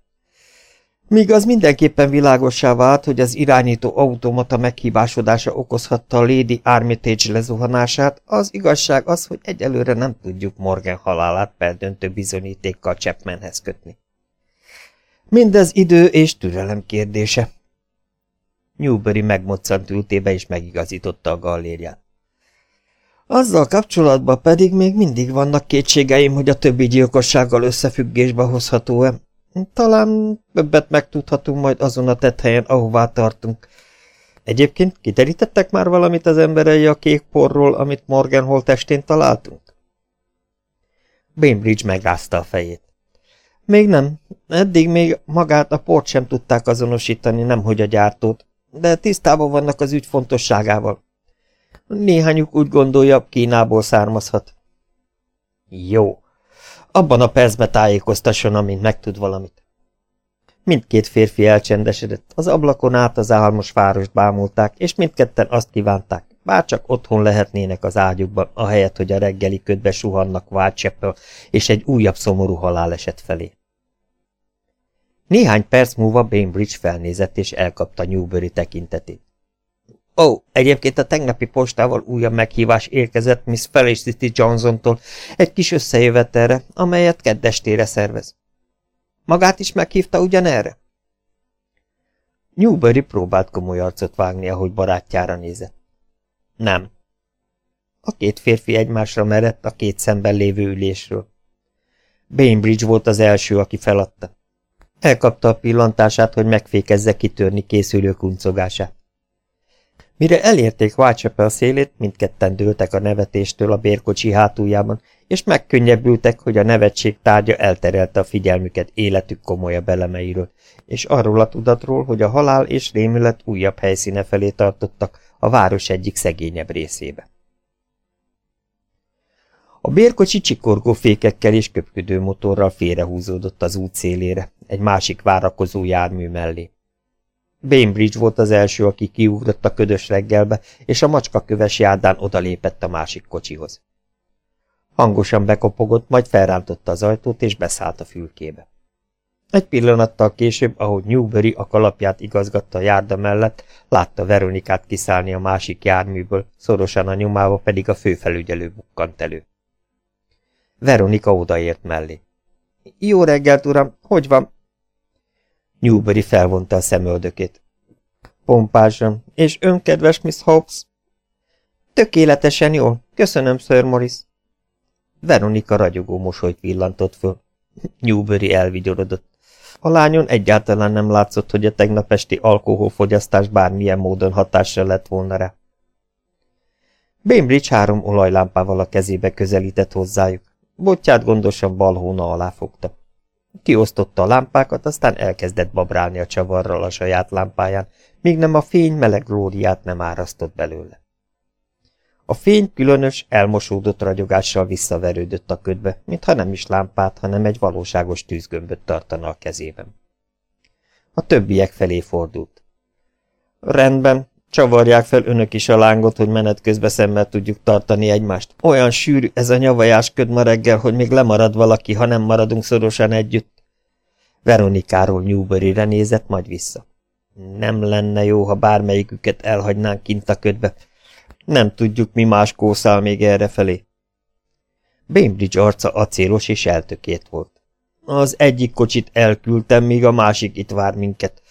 Míg az mindenképpen világossá vált, hogy az irányító automata meghibásodása okozhatta a Lady Armitage lezuhanását, az igazság az, hogy egyelőre nem tudjuk Morgan halálát perdöntő bizonyítékkal Chapmanhez kötni. Mindez idő és türelem kérdése. Newbury megmoccant ültébe és megigazította a gallériát. Azzal kapcsolatban pedig még mindig vannak kétségeim, hogy a többi gyilkossággal összefüggésbe hozható-e. Talán többet megtudhatunk majd azon a tett helyen, ahová tartunk. Egyébként kiterítettek már valamit az emberei a kék porról, amit Morgan holtestén találtunk? Bainbridge megrázta a fejét. Még nem. Eddig még magát a port sem tudták azonosítani, nemhogy a gyártót, de tisztában vannak az ügy fontosságával. Néhányuk úgy gondolja, Kínából származhat. Jó. Abban a percben tájékoztasson, amint megtud valamit. Mindkét férfi elcsendesedett, az ablakon át az álmos várost bámulták, és mindketten azt kívánták, bárcsak otthon lehetnének az ágyukban, ahelyett, hogy a reggeli ködbe suhannak Whitechapel és egy újabb szomorú haláleset felé. Néhány perc múlva Bainbridge felnézett és elkapta Newbury tekintetét. Ó, oh, egyébként a tegnapi postával újabb meghívás érkezett Miss Felicity Johnsontól egy kis összejövetelre, amelyet keddestére szervez. Magát is meghívta ugyanerre? Newbury próbált komoly arcot vágni, ahogy barátjára nézett. Nem. A két férfi egymásra merett a két szemben lévő ülésről. Bainbridge volt az első, aki feladta. Elkapta a pillantását, hogy megfékezze kitörni készülő kuncogását. Mire elérték Whitechapel szélét, mindketten dőltek a nevetéstől a bérkocsi hátuljában, és megkönnyebbültek, hogy a nevetség tárgya elterelte a figyelmüket életük komolyabb elemeiről, és arról a tudatról, hogy a halál és rémület újabb helyszíne felé tartottak a város egyik szegényebb részébe. A bérkocsi csikorgó fékekkel és köpködő motorral félrehúzódott az út szélére, egy másik várakozó jármű mellé. Bainbridge volt az első, aki kiugrott a ködös reggelbe, és a macskaköves járdán odalépett a másik kocsihoz. Hangosan bekopogott, majd felrántotta az ajtót, és beszállt a fülkébe. Egy pillanattal később, ahogy Newbury a kalapját igazgatta a járda mellett, látta Veronikát kiszállni a másik járműből, szorosan a nyomába pedig a főfelügyelő bukkant elő. Veronika odaért mellé. Jó reggelt, uram, hogy van? Newbury felvonta a szemöldökét. Pompásan. És ön, kedves Miss Hobbs? Tökéletesen jól. Köszönöm, Sir Morris. Veronika ragyogó mosolyt villantott föl. Newbury elvigyorodott. A lányon egyáltalán nem látszott, hogy a tegnap esti alkoholfogyasztás bármilyen módon hatással lett volna rá. Bainbridge három olajlámpával a kezébe közelített hozzájuk. Botját gondosan bal hóna alá fogta. Kiosztotta a lámpákat, aztán elkezdett babrálni a csavarral a saját lámpáján, míg nem a fény meleg glóriát nem árasztott belőle. A fény különös, elmosódott ragyogással visszaverődött a ködbe, mintha nem is lámpát, hanem egy valóságos tűzgömböt tartana a kezében. A többiek felé fordult. Rendben, csavarják fel önök is a lángot, hogy menet közben szemmel tudjuk tartani egymást. Olyan sűrű ez a nyavajás köd ma reggel, hogy még lemarad valaki, ha nem maradunk szorosan együtt. Veronikáról Newbury-re nézett, majd vissza. Nem lenne jó, ha bármelyiküket elhagynánk kint a ködbe, nem tudjuk, mi más kószál még errefelé. Bainbridge arca acélos és eltökélt volt. Az egyik kocsit elküldtem, míg a másik itt vár minket.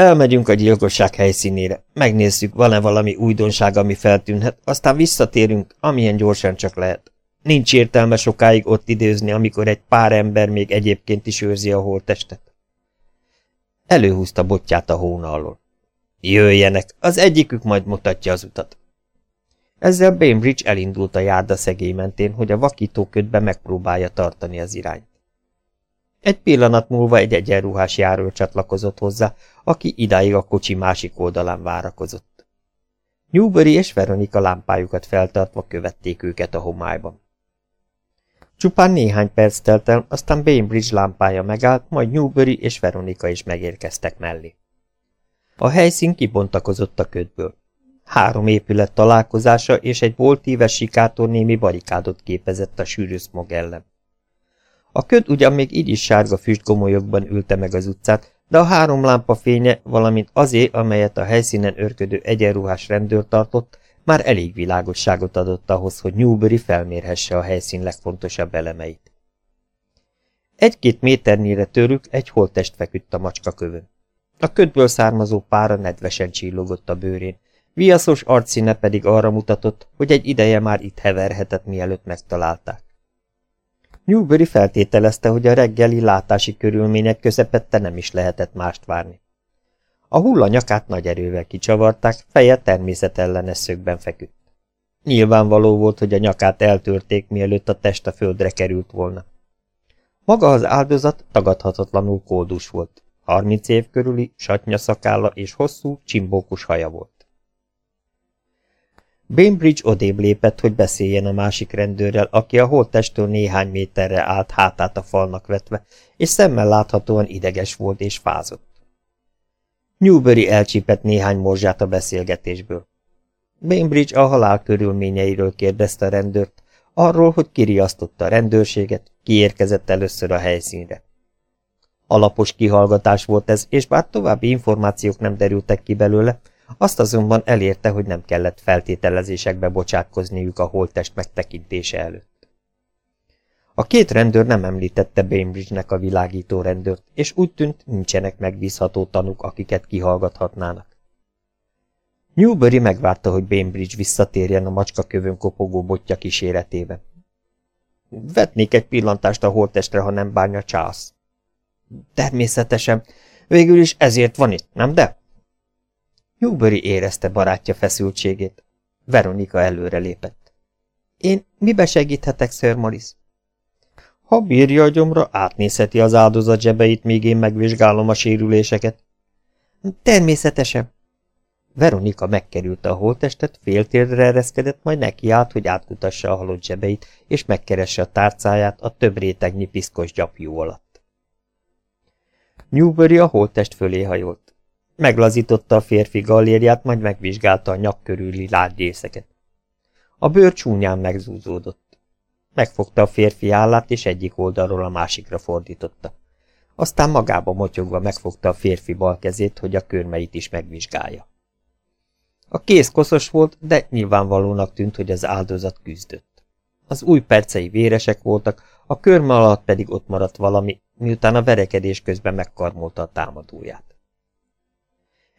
Elmegyünk a gyilkosság helyszínére, megnézzük, van-e valami újdonság, ami feltűnhet, aztán visszatérünk, amilyen gyorsan csak lehet. Nincs értelme sokáig ott időzni, amikor egy pár ember még egyébként is őrzi a holttestet. Előhúzta botját a hóna alól. Jöjjenek, az egyikük majd mutatja az utat. Ezzel Bainbridge elindult a járda szegély mentén, hogy a vakítóködbe megpróbálja tartani az irányt. Egy pillanat múlva egy egyenruhás járó csatlakozott hozzá, aki idáig a kocsi másik oldalán várakozott. Newbury és Veronika lámpájukat feltartva követték őket a homályban. Csupán néhány perc telt el, aztán Bainbridge lámpája megállt, majd Newbury és Veronika is megérkeztek mellé. A helyszín kibontakozott a ködből. Három épület találkozása és egy boltíves sikátor némi barikádot képezett a sűrű smog ellen. A köd ugyan még így is sárga füstgomolyokban ülte meg az utcát, de a három lámpa fénye, valamint azé, amelyet a helyszínen örködő egyenruhás rendőr tartott, már elég világosságot adott ahhoz, hogy Newbury felmérhesse a helyszín legfontosabb elemeit. Egy-két méternyire tőlük egy holttest feküdt a macska kövön. A ködből származó pára nedvesen csillogott a bőrén, Viaszos arcszíne pedig arra mutatott, hogy egy ideje már itt heverhetett, mielőtt megtalálták. Newbury feltételezte, hogy a reggeli látási körülmények közepette nem is lehetett mást várni. A hulla nyakát nagy erővel kicsavarták, feje természetellenes szögben feküdt. Nyilvánvaló volt, hogy a nyakát eltörték, mielőtt a test a földre került volna. Maga az áldozat tagadhatatlanul kódus volt. Harminc év körüli, satnya szakálla és hosszú, csimbókus haja volt. Bainbridge odébb lépett, hogy beszéljen a másik rendőrrel, aki a holttestől néhány méterre állt hátát a falnak vetve, és szemmel láthatóan ideges volt és fázott. Newbury elcsípett néhány morzsát a beszélgetésből. Bainbridge a halál körülményeiről kérdezte a rendőrt, arról, hogy kiriasztotta a rendőrséget, kiérkezett először a helyszínre. Alapos kihallgatás volt ez, és bár további információk nem derültek ki belőle, azt azonban elérte, hogy nem kellett feltételezésekbe bocsátkozniuk a holttest megtekintése előtt. A két rendőr nem említette Bainbridge-nek a világító rendőrt, és úgy tűnt, nincsenek megbízható tanuk, akiket kihallgathatnának. Newbury megvárta, hogy Bainbridge visszatérjen a macska kövön kopogó botja kíséretében. Vetnék egy pillantást a holtestre, ha nem bánja Charles. Természetesen. Végül is ezért van itt, nem de? Newbury érezte barátja feszültségét. Veronika előre lépett. Én mibe segíthetek, Sir Morris? Ha bírja a gyomra, átnézheti az áldozat zsebeit, míg én megvizsgálom a sérüléseket. Természetesen. Veronika megkerülte a holttestet, féltérdre ereszkedett, majd nekiállt, hogy átkutassa a halott zsebeit, és megkeresse a tárcáját a több rétegnyi piszkos gyapjú alatt. Newbury a holttest fölé hajolt. Meglazította a férfi gallériát, majd megvizsgálta a nyak körüli lágyészeket. A bőr csúnyán megzúzódott. Megfogta a férfi állát, és egyik oldalról a másikra fordította. Aztán magába motyogva megfogta a férfi bal kezét, hogy a körmeit is megvizsgálja. A kéz koszos volt, de nyilvánvalónak tűnt, hogy az áldozat küzdött. Az új percei véresek voltak, a körme alatt pedig ott maradt valami, miután a verekedés közben megkarmolta a támadóját.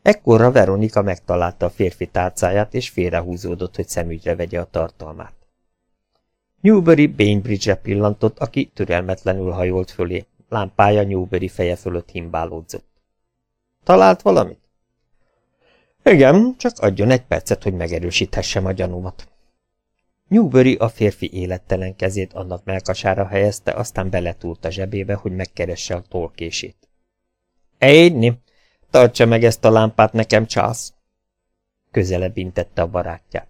Ekkorra Veronika megtalálta a férfi tárcáját, és félrehúzódott, hogy szemügyre vegye a tartalmát. Newbury Bainbridge-re pillantott, aki türelmetlenül hajolt fölé, lámpája Newbury feje fölött himbálódzott. Talált valamit? Igen, csak adjon egy percet, hogy megerősíthessem a gyanúmat. Newbury a férfi élettelen kezét annak melkasára helyezte, aztán beletúrt a zsebébe, hogy megkeresse a tolkését. Egyni, tartsa meg ezt a lámpát nekem, Charles! Közelebb intette a barátját.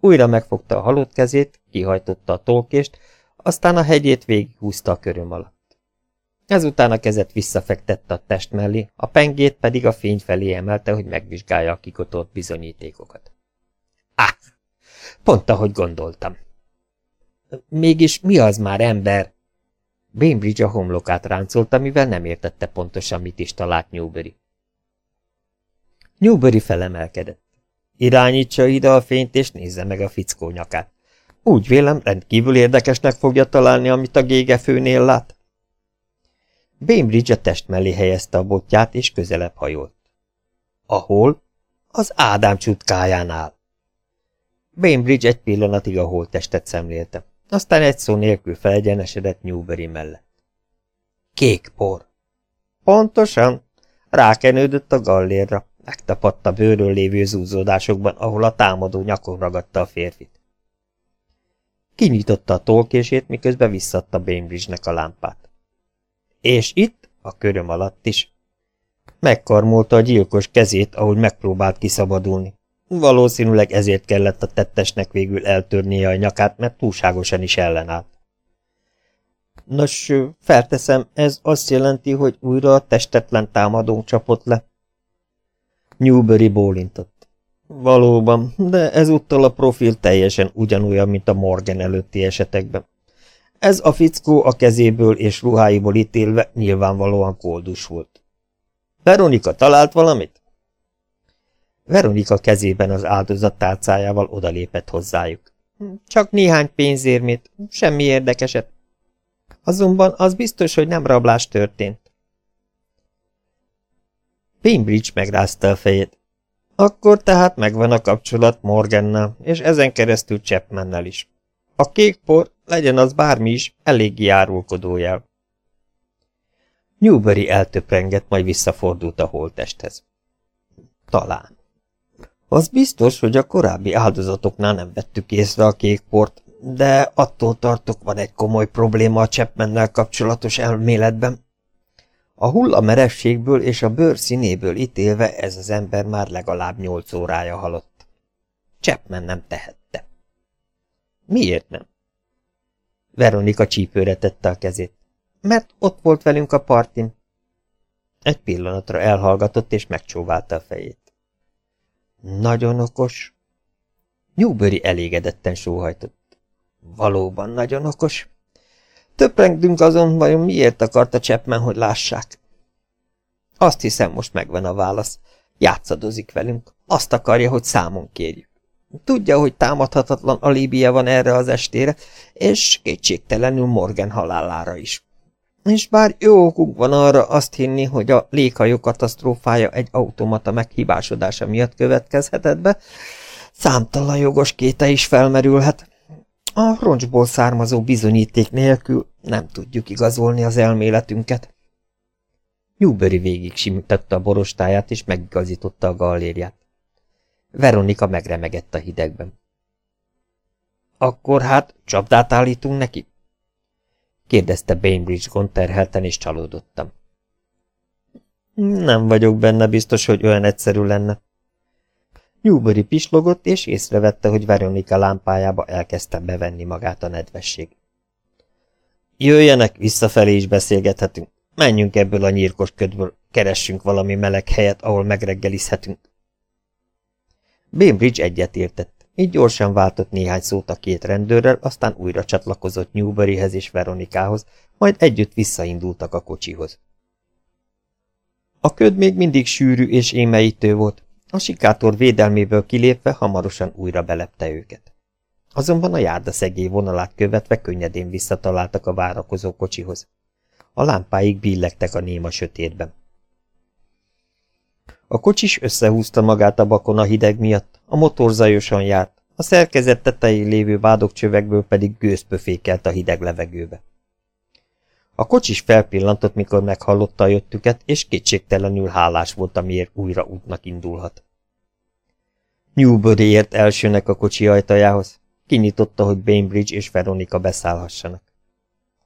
Újra megfogta a halott kezét, kihajtotta a tolkést, aztán a hegyét végighúzta a köröm alatt. Ezután a kezet visszafektette a test mellé, a pengét pedig a fény felé emelte, hogy megvizsgálja a kikotolt bizonyítékokat. Á, pont ahogy gondoltam. Mégis mi az már ember? Bainbridge a homlokát ráncolta, mivel nem értette pontosan, mit is talált Newbury. Newbury felemelkedett. Irányítsa ide a fényt, és nézze meg a fickó nyakát. Úgy vélem, rendkívül érdekesnek fogja találni, amit a gégefőnél lát. Bainbridge a test mellé helyezte a botját, és közelebb hajolt. Ahol? Az Ádám csutkájánál. Bainbridge egy pillanatig a holttestet szemlélte, aztán egy szó nélkül felegyenesedett Newbury mellett. Kék por. Pontosan. Rákenődött a gallérra, megtapadt bőről lévő zúzódásokban, ahol a támadó nyakon ragadta a férfit. Kinyitotta a tolkését, miközben visszadta Bainbridge-nek a lámpát. És itt, a köröm alatt is. Megkarmolta a gyilkos kezét, ahogy megpróbált kiszabadulni. Valószínűleg ezért kellett a tettesnek végül eltörnie a nyakát, mert túlságosan is ellenállt. Nos, felteszem, ez azt jelenti, hogy újra a testetlen támadónk csapott le. Newbury bólintott. Valóban, de ezúttal a profil teljesen ugyanolyan, mint a Morgan előtti esetekben. Ez a fickó a kezéből és ruháiból ítélve nyilvánvalóan koldus volt. Veronika talált valamit? Veronika kezében az áldozat tálcájával odalépett hozzájuk. Csak néhány pénzérmét, semmi érdekeset. Azonban az biztos, hogy nem rablás történt. Bainbridge megrázta a fejét. Akkor tehát megvan a kapcsolat Morgannal, és ezen keresztül Chapmannel is. A kék por, legyen az bármi is, eléggé árulkodójel. Newbury eltöprengett, majd visszafordult a holtesthez. Talán. Az biztos, hogy a korábbi áldozatoknál nem vettük észre a kék port, de attól tartok, van egy komoly probléma a Chapmannel kapcsolatos elméletben. A hullamerevségből és a bőr színéből ítélve ez az ember már legalább nyolc órája halott. Chapman nem tehette. Miért nem? Veronika csípőre tette a kezét. Mert ott volt velünk a partin. Egy pillanatra elhallgatott és megcsóválta a fejét. Nagyon okos. Newbury elégedetten sóhajtott. Valóban nagyon okos. Töprengdünk azon, vajon miért akarta Chapman, hogy lássák. Azt hiszem, most megvan a válasz. Játszadozik velünk. Azt akarja, hogy számon kérjük. Tudja, hogy támadhatatlan alíbia van erre az estére, és kétségtelenül Morgan halálára is. És bár jó okunk van arra azt hinni, hogy a léghajó katasztrófája egy automata meghibásodása miatt következhetett be, számtalan jogos kéte is felmerülhet. A roncsból származó bizonyíték nélkül nem tudjuk igazolni az elméletünket. Newbury végig simítette a borostáját, és megigazította a gallériát. Veronika megremegett a hidegben. Akkor hát csapdát állítunk neki? kérdezte Bainbridge gonterhelten, és csalódottam. Nem vagyok benne biztos, hogy olyan egyszerű lenne. Newbury pislogott, és észrevette, hogy Veronika lámpájába elkezdte bevenni magát a nedvesség. Jöjjenek, visszafelé is beszélgethetünk. Menjünk ebből a nyírkos ködből, keressünk valami meleg helyet, ahol megreggelizhetünk. Bainbridge egyetértett, így gyorsan váltott néhány szót a két rendőrrel, aztán újra csatlakozott Newburyhez és Veronikához, majd együtt visszaindultak a kocsihoz. A köd még mindig sűrű és émeítő volt, a sikátor védelméből kilépve hamarosan újra belepte őket. Azonban a járda szegély vonalát követve könnyedén visszataláltak a várakozó kocsihoz. A lámpáik billegtek a néma sötétben. A kocsis összehúzta magát a bakon a hideg miatt, a motor zajosan járt, a szerkezet tetején lévő vádokcsövekből pedig gőzpöfékelt a hideg levegőbe. A kocsis felpillantott, mikor meghallotta a jöttüket, és kétségtelenül hálás volt, amiért újra útnak indulhat. Newbury ért elsőnek a kocsi ajtajához, kinyitotta, hogy Bainbridge és Veronika beszállhassanak.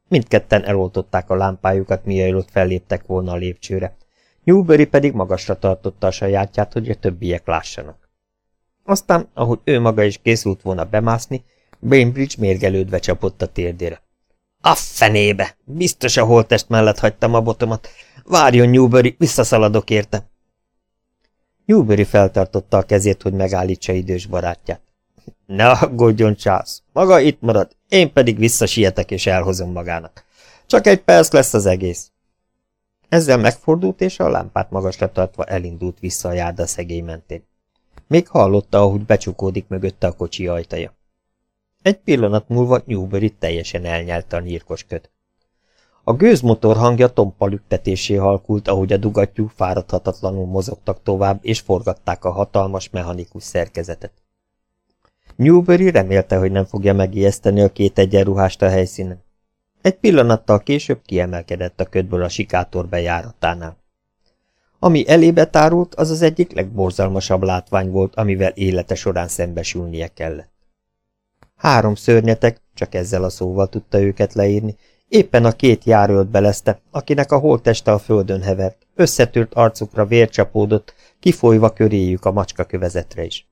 Mindketten eloltották a lámpájukat, mielőtt felléptek volna a lépcsőre. Newbury pedig magasra tartotta a sajátját, hogy a többiek lássanak. Aztán, ahogy ő maga is készült volna bemászni, Bainbridge mérgelődve csapott a térdére. A fenébe! Biztos a holtest mellett hagytam a botomat. Várjon, Newbury, visszaszaladok érte. Newbury feltartotta a kezét, hogy megállítsa idős barátját. Ne aggódjon, Charles, maga itt marad, én pedig visszasietek és elhozom magának. Csak egy perc lesz az egész. Ezzel megfordult, és a lámpát magasra tartva elindult vissza a járda szegély mentén. Még hallotta, ahogy becsukódik mögötte a kocsi ajtaja. Egy pillanat múlva Newbury teljesen elnyelte a nyírkos köt. A gőzmotor hangja tompa lüktetésé halkult, ahogy a dugattyú fáradhatatlanul mozogtak tovább, és forgatták a hatalmas mechanikus szerkezetet. Newbury remélte, hogy nem fogja megijeszteni a két egyenruhást a helyszínen. Egy pillanattal később kiemelkedett a ködből a sikátor bejáratánál. Ami elébe tárult, az az egyik legborzalmasabb látvány volt, amivel élete során szembesülnie kellett. Három szörnyetek, csak ezzel a szóval tudta őket leírni, éppen a két járőlt belezte, akinek a holteste a földön hevert, összetört arcukra vér csapódott, kifolyva köréjük a macska kövezetre is.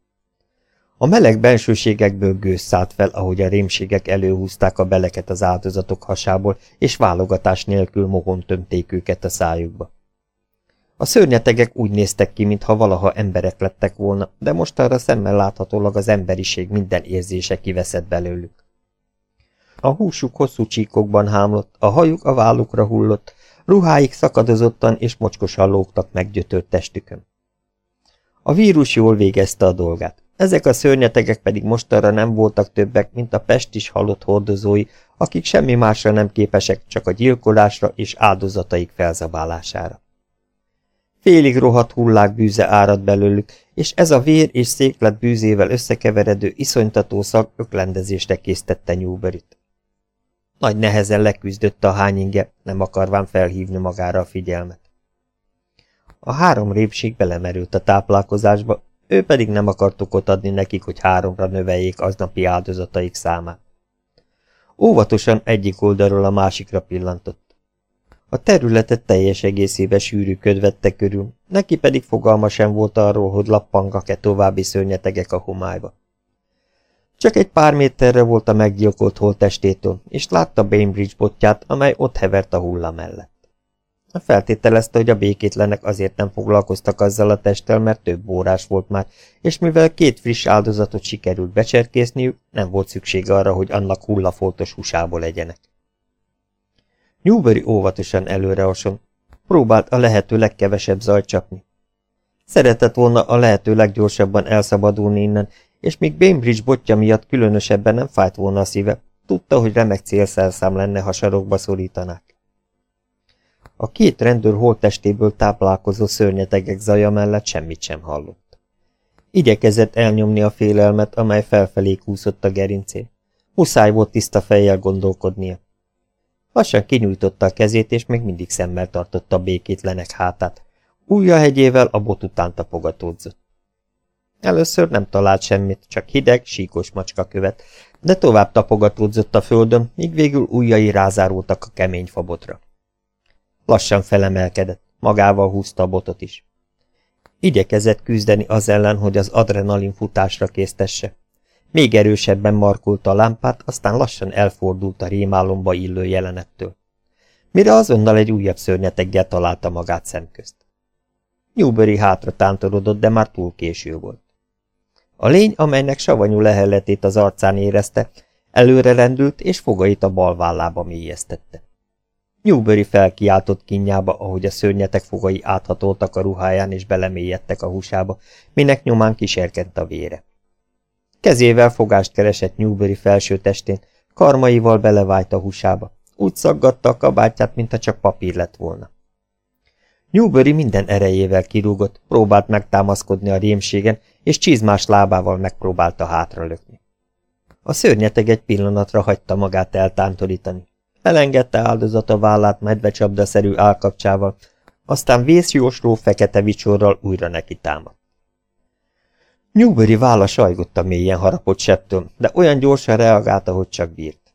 A meleg bensőségekből gőz szállt fel, ahogy a rémségek előhúzták a beleket az áldozatok hasából, és válogatás nélkül mohon tömték őket a szájukba. A szörnyetegek úgy néztek ki, mintha valaha emberek lettek volna, de most arra szemmel láthatólag az emberiség minden érzése kiveszett belőlük. A húsuk hosszú csíkokban hámlott, a hajuk a vállukra hullott, ruháik szakadozottan és mocskosan lógtak meggyötört testükön. A vírus jól végezte a dolgát. Ezek a szörnyetegek pedig mostanra nem voltak többek, mint a pestis halott hordozói, akik semmi másra nem képesek, csak a gyilkolásra és áldozataik felzabálására. Félig rohadt hullák bűze árad belőlük, és ez a vér és széklet bűzével összekeveredő iszonytató szag öklendezésre késztette Newberit. Nagy nehezen leküzdött a hányinge, nem akarván felhívni magára a figyelmet. A három répség belemerült a táplálkozásba, ő pedig nem akart okot adni nekik, hogy háromra növeljék aznapi áldozataik számát. Óvatosan egyik oldalról a másikra pillantott. A területet teljes egészébe sűrű köd vette körül, neki pedig fogalma sem volt arról, hogy lappangak-e további szörnyetegek a homályba. Csak egy pár méterre volt a meggyilkolt holttestétől, és látta Bainbridge botját, amely ott hevert a hulla mellett. Feltételezte, hogy a békétlenek azért nem foglalkoztak azzal a testtel, mert több órás volt már, és mivel két friss áldozatot sikerült becserkészniük, nem volt szükség arra, hogy annak hullafoltos húsából legyenek. Newbury óvatosan előrehason, próbált a lehető legkevesebb zajt csapni. Szeretett volna a lehető leggyorsabban elszabadulni innen, és míg Bainbridge botja miatt különösebben nem fájt volna a szíve, tudta, hogy remek célszerszám lenne, ha sarokba szorítanák. A két rendőr holttestéből táplálkozó szörnyetegek zaja mellett semmit sem hallott. Igyekezett elnyomni a félelmet, amely felfelé kúszott a gerincén. Muszáj volt tiszta fejjel gondolkodnia. Lassan kinyújtotta a kezét, és még mindig szemmel tartotta a békétlenek hátát. Újja hegyével a bot után tapogatódzott. Először nem talált semmit, csak hideg, síkos macska követ, de tovább tapogatódzott a földön, míg végül ujjai rázárultak a kemény fabotra. Lassan felemelkedett, magával húzta a botot is. Igyekezett küzdeni az ellen, hogy az adrenalin futásra késztesse. Még erősebben markolta a lámpát, aztán lassan elfordult a rémálomba illő jelenettől. Mire azonnal egy újabb szörnyeteggel találta magát szemközt. Newbury hátra tántorodott, de már túl késő volt. A lény, amelynek savanyú lehelletét az arcán érezte, előre rendült, és fogait a bal vállába mélyeztette. Newbury felkiáltott kinyába, ahogy a szörnyetek fogai áthatoltak a ruháján és belemélyedtek a húsába, minek nyomán kiserkent a vére. Kezével fogást keresett Newbury felső testén, karmaival belevájt a húsába. Úgy szaggatta a kabátját, mintha csak papír lett volna. Newbury minden erejével kirúgott, próbált megtámaszkodni a rémségen, és csizmás lábával megpróbálta hátralökni. A szörnyeteg egy pillanatra hagyta magát eltántorítani. Elengedte áldozata vállát medvecsapdaszerű állkapcsával, aztán vészjósró fekete vicsorral újra neki támadt. Newbury válla sajgott a mélyen harapott septől, de olyan gyorsan reagálta, hogy csak bírt.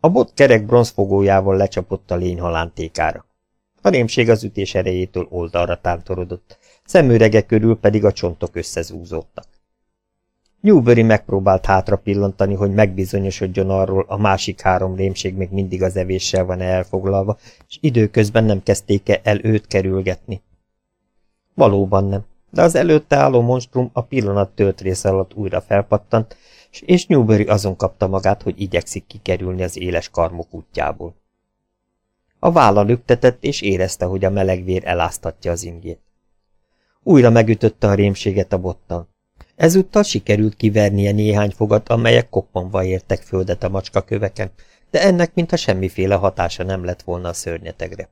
A bot kerek bronzfogójával lecsapott a lény halántékára. A rémség az ütés erejétől oldalra tántorodott, szemürege körül pedig a csontok összezúzódtak. Newbury megpróbált hátra pillantani, hogy megbizonyosodjon arról, a másik három rémség még mindig az evéssel van -e elfoglalva, és időközben nem kezdték-e el őt kerülgetni. Valóban nem, de az előtte álló monstrum a pillanat tölt része alatt újra felpattant, és Newbury azon kapta magát, hogy igyekszik kikerülni az éles karmok útjából. A válla lüktetett, és érezte, hogy a meleg vér eláztatja az ingét. Újra megütötte a rémséget a bottal. Ezúttal sikerült kivernie néhány fogat, amelyek koppanva értek földet a macska köveken, de ennek mintha semmiféle hatása nem lett volna a szörnyetegre.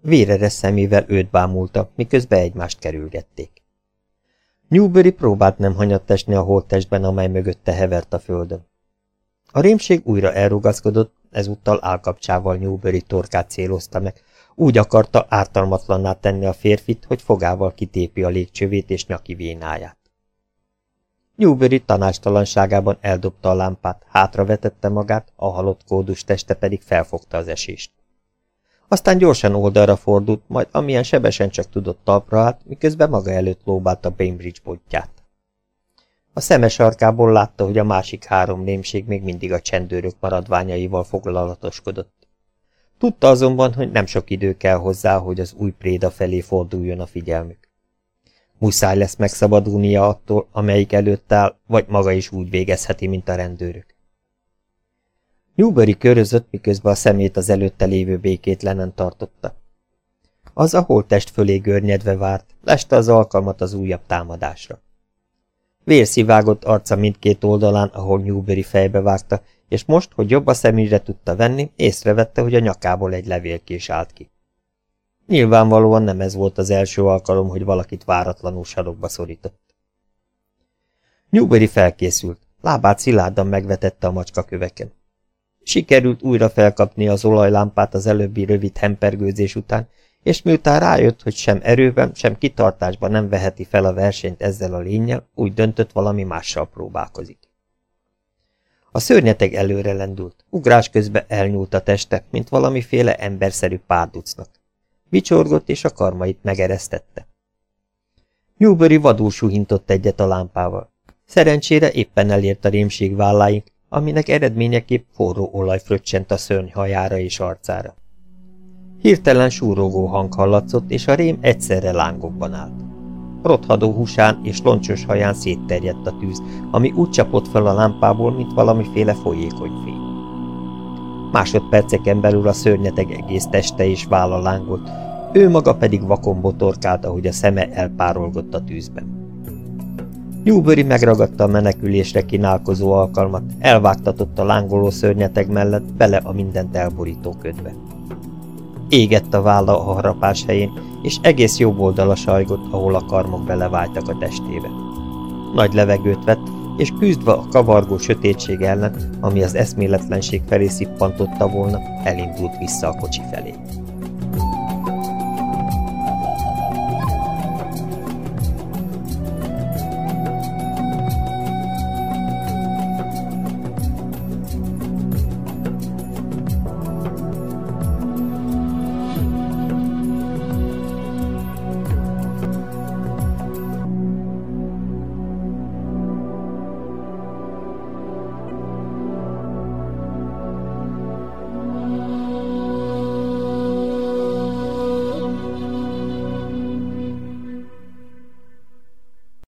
Véreres szemével őt bámulta, miközben egymást kerülgették. Newbury próbált nem hanyattesni a holttestben, amely mögötte hevert a földön. A rémség újra elrugaszkodott, ezúttal állkapcsával Newbury torkát célozta meg. Úgy akarta ártalmatlanná tenni a férfit, hogy fogával kitépi a légcsövét és nyaki vénáját. Newbury tanástalanságában eldobta a lámpát, hátravetette magát, a halott kódus teste pedig felfogta az esést. Aztán gyorsan oldalra fordult, majd amilyen sebesen csak tudott talpra állt, miközben maga előtt a Bainbridge botját. A szeme sarkából látta, hogy a másik három némség még mindig a csendőrök maradványaival foglalatoskodott. Tudta azonban, hogy nem sok idő kell hozzá, hogy az új préda felé forduljon a figyelmük. Muszáj lesz megszabadulnia attól, amelyik előtt áll, vagy maga is úgy végezheti, mint a rendőrök. Newbury körözött, miközben a szemét az előtte lévő békétlenen tartotta. Az a holttest fölé görnyedve várt, leste az alkalmat az újabb támadásra. Vérszivágott arca mindkét oldalán, ahol Newbury fejbe vágta, és most, hogy jobb a szemügyre tudta venni, észrevette, hogy a nyakából egy levélkés állt ki. Nyilvánvalóan nem ez volt az első alkalom, hogy valakit váratlanul sarokba szorított. Newbury felkészült, lábát szilárdan megvetette a macska köveken. Sikerült újra felkapni az olajlámpát az előbbi rövid hempergőzés után, és miután rájött, hogy sem erőben, sem kitartásban nem veheti fel a versenyt ezzel a lényel, úgy döntött valami mással próbálkozik. A szörnyeteg előre lendült, ugrás közben elnyúlt a teste, mint valamiféle emberszerű párducnak. Vicsorgott és a karmait megeresztette. Newbury vadul suhintott egyet a lámpával. Szerencsére éppen elért a rémség válláig, aminek eredményeképp forró olaj fröccsent a szörny hajára és arcára. Hirtelen súrogó hang hallatszott, és a rém egyszerre lángokban állt. Rothadó húsán és loncsos haján szétterjedt a tűz, ami úgy csapott fel a lámpából, mint valamiféle folyékony fény. Másodperceken belül a szörnyeteg egész teste és válla lángolt, ő maga pedig vakon botorkált, ahogy a szeme elpárolgott a tűzben. Newbury megragadta a menekülésre kínálkozó alkalmat, elvágtatott a lángoló szörnyeteg mellett bele a mindent elborító ködbe. Égett a válla a harapás helyén, és egész jobb oldala sajgott, ahol a karmok beleváltak a testébe. Nagy levegőt vett, és küzdve a kavargó sötétség ellen, ami az eszméletlenség felé szippantotta volna, elindult vissza a kocsi felé.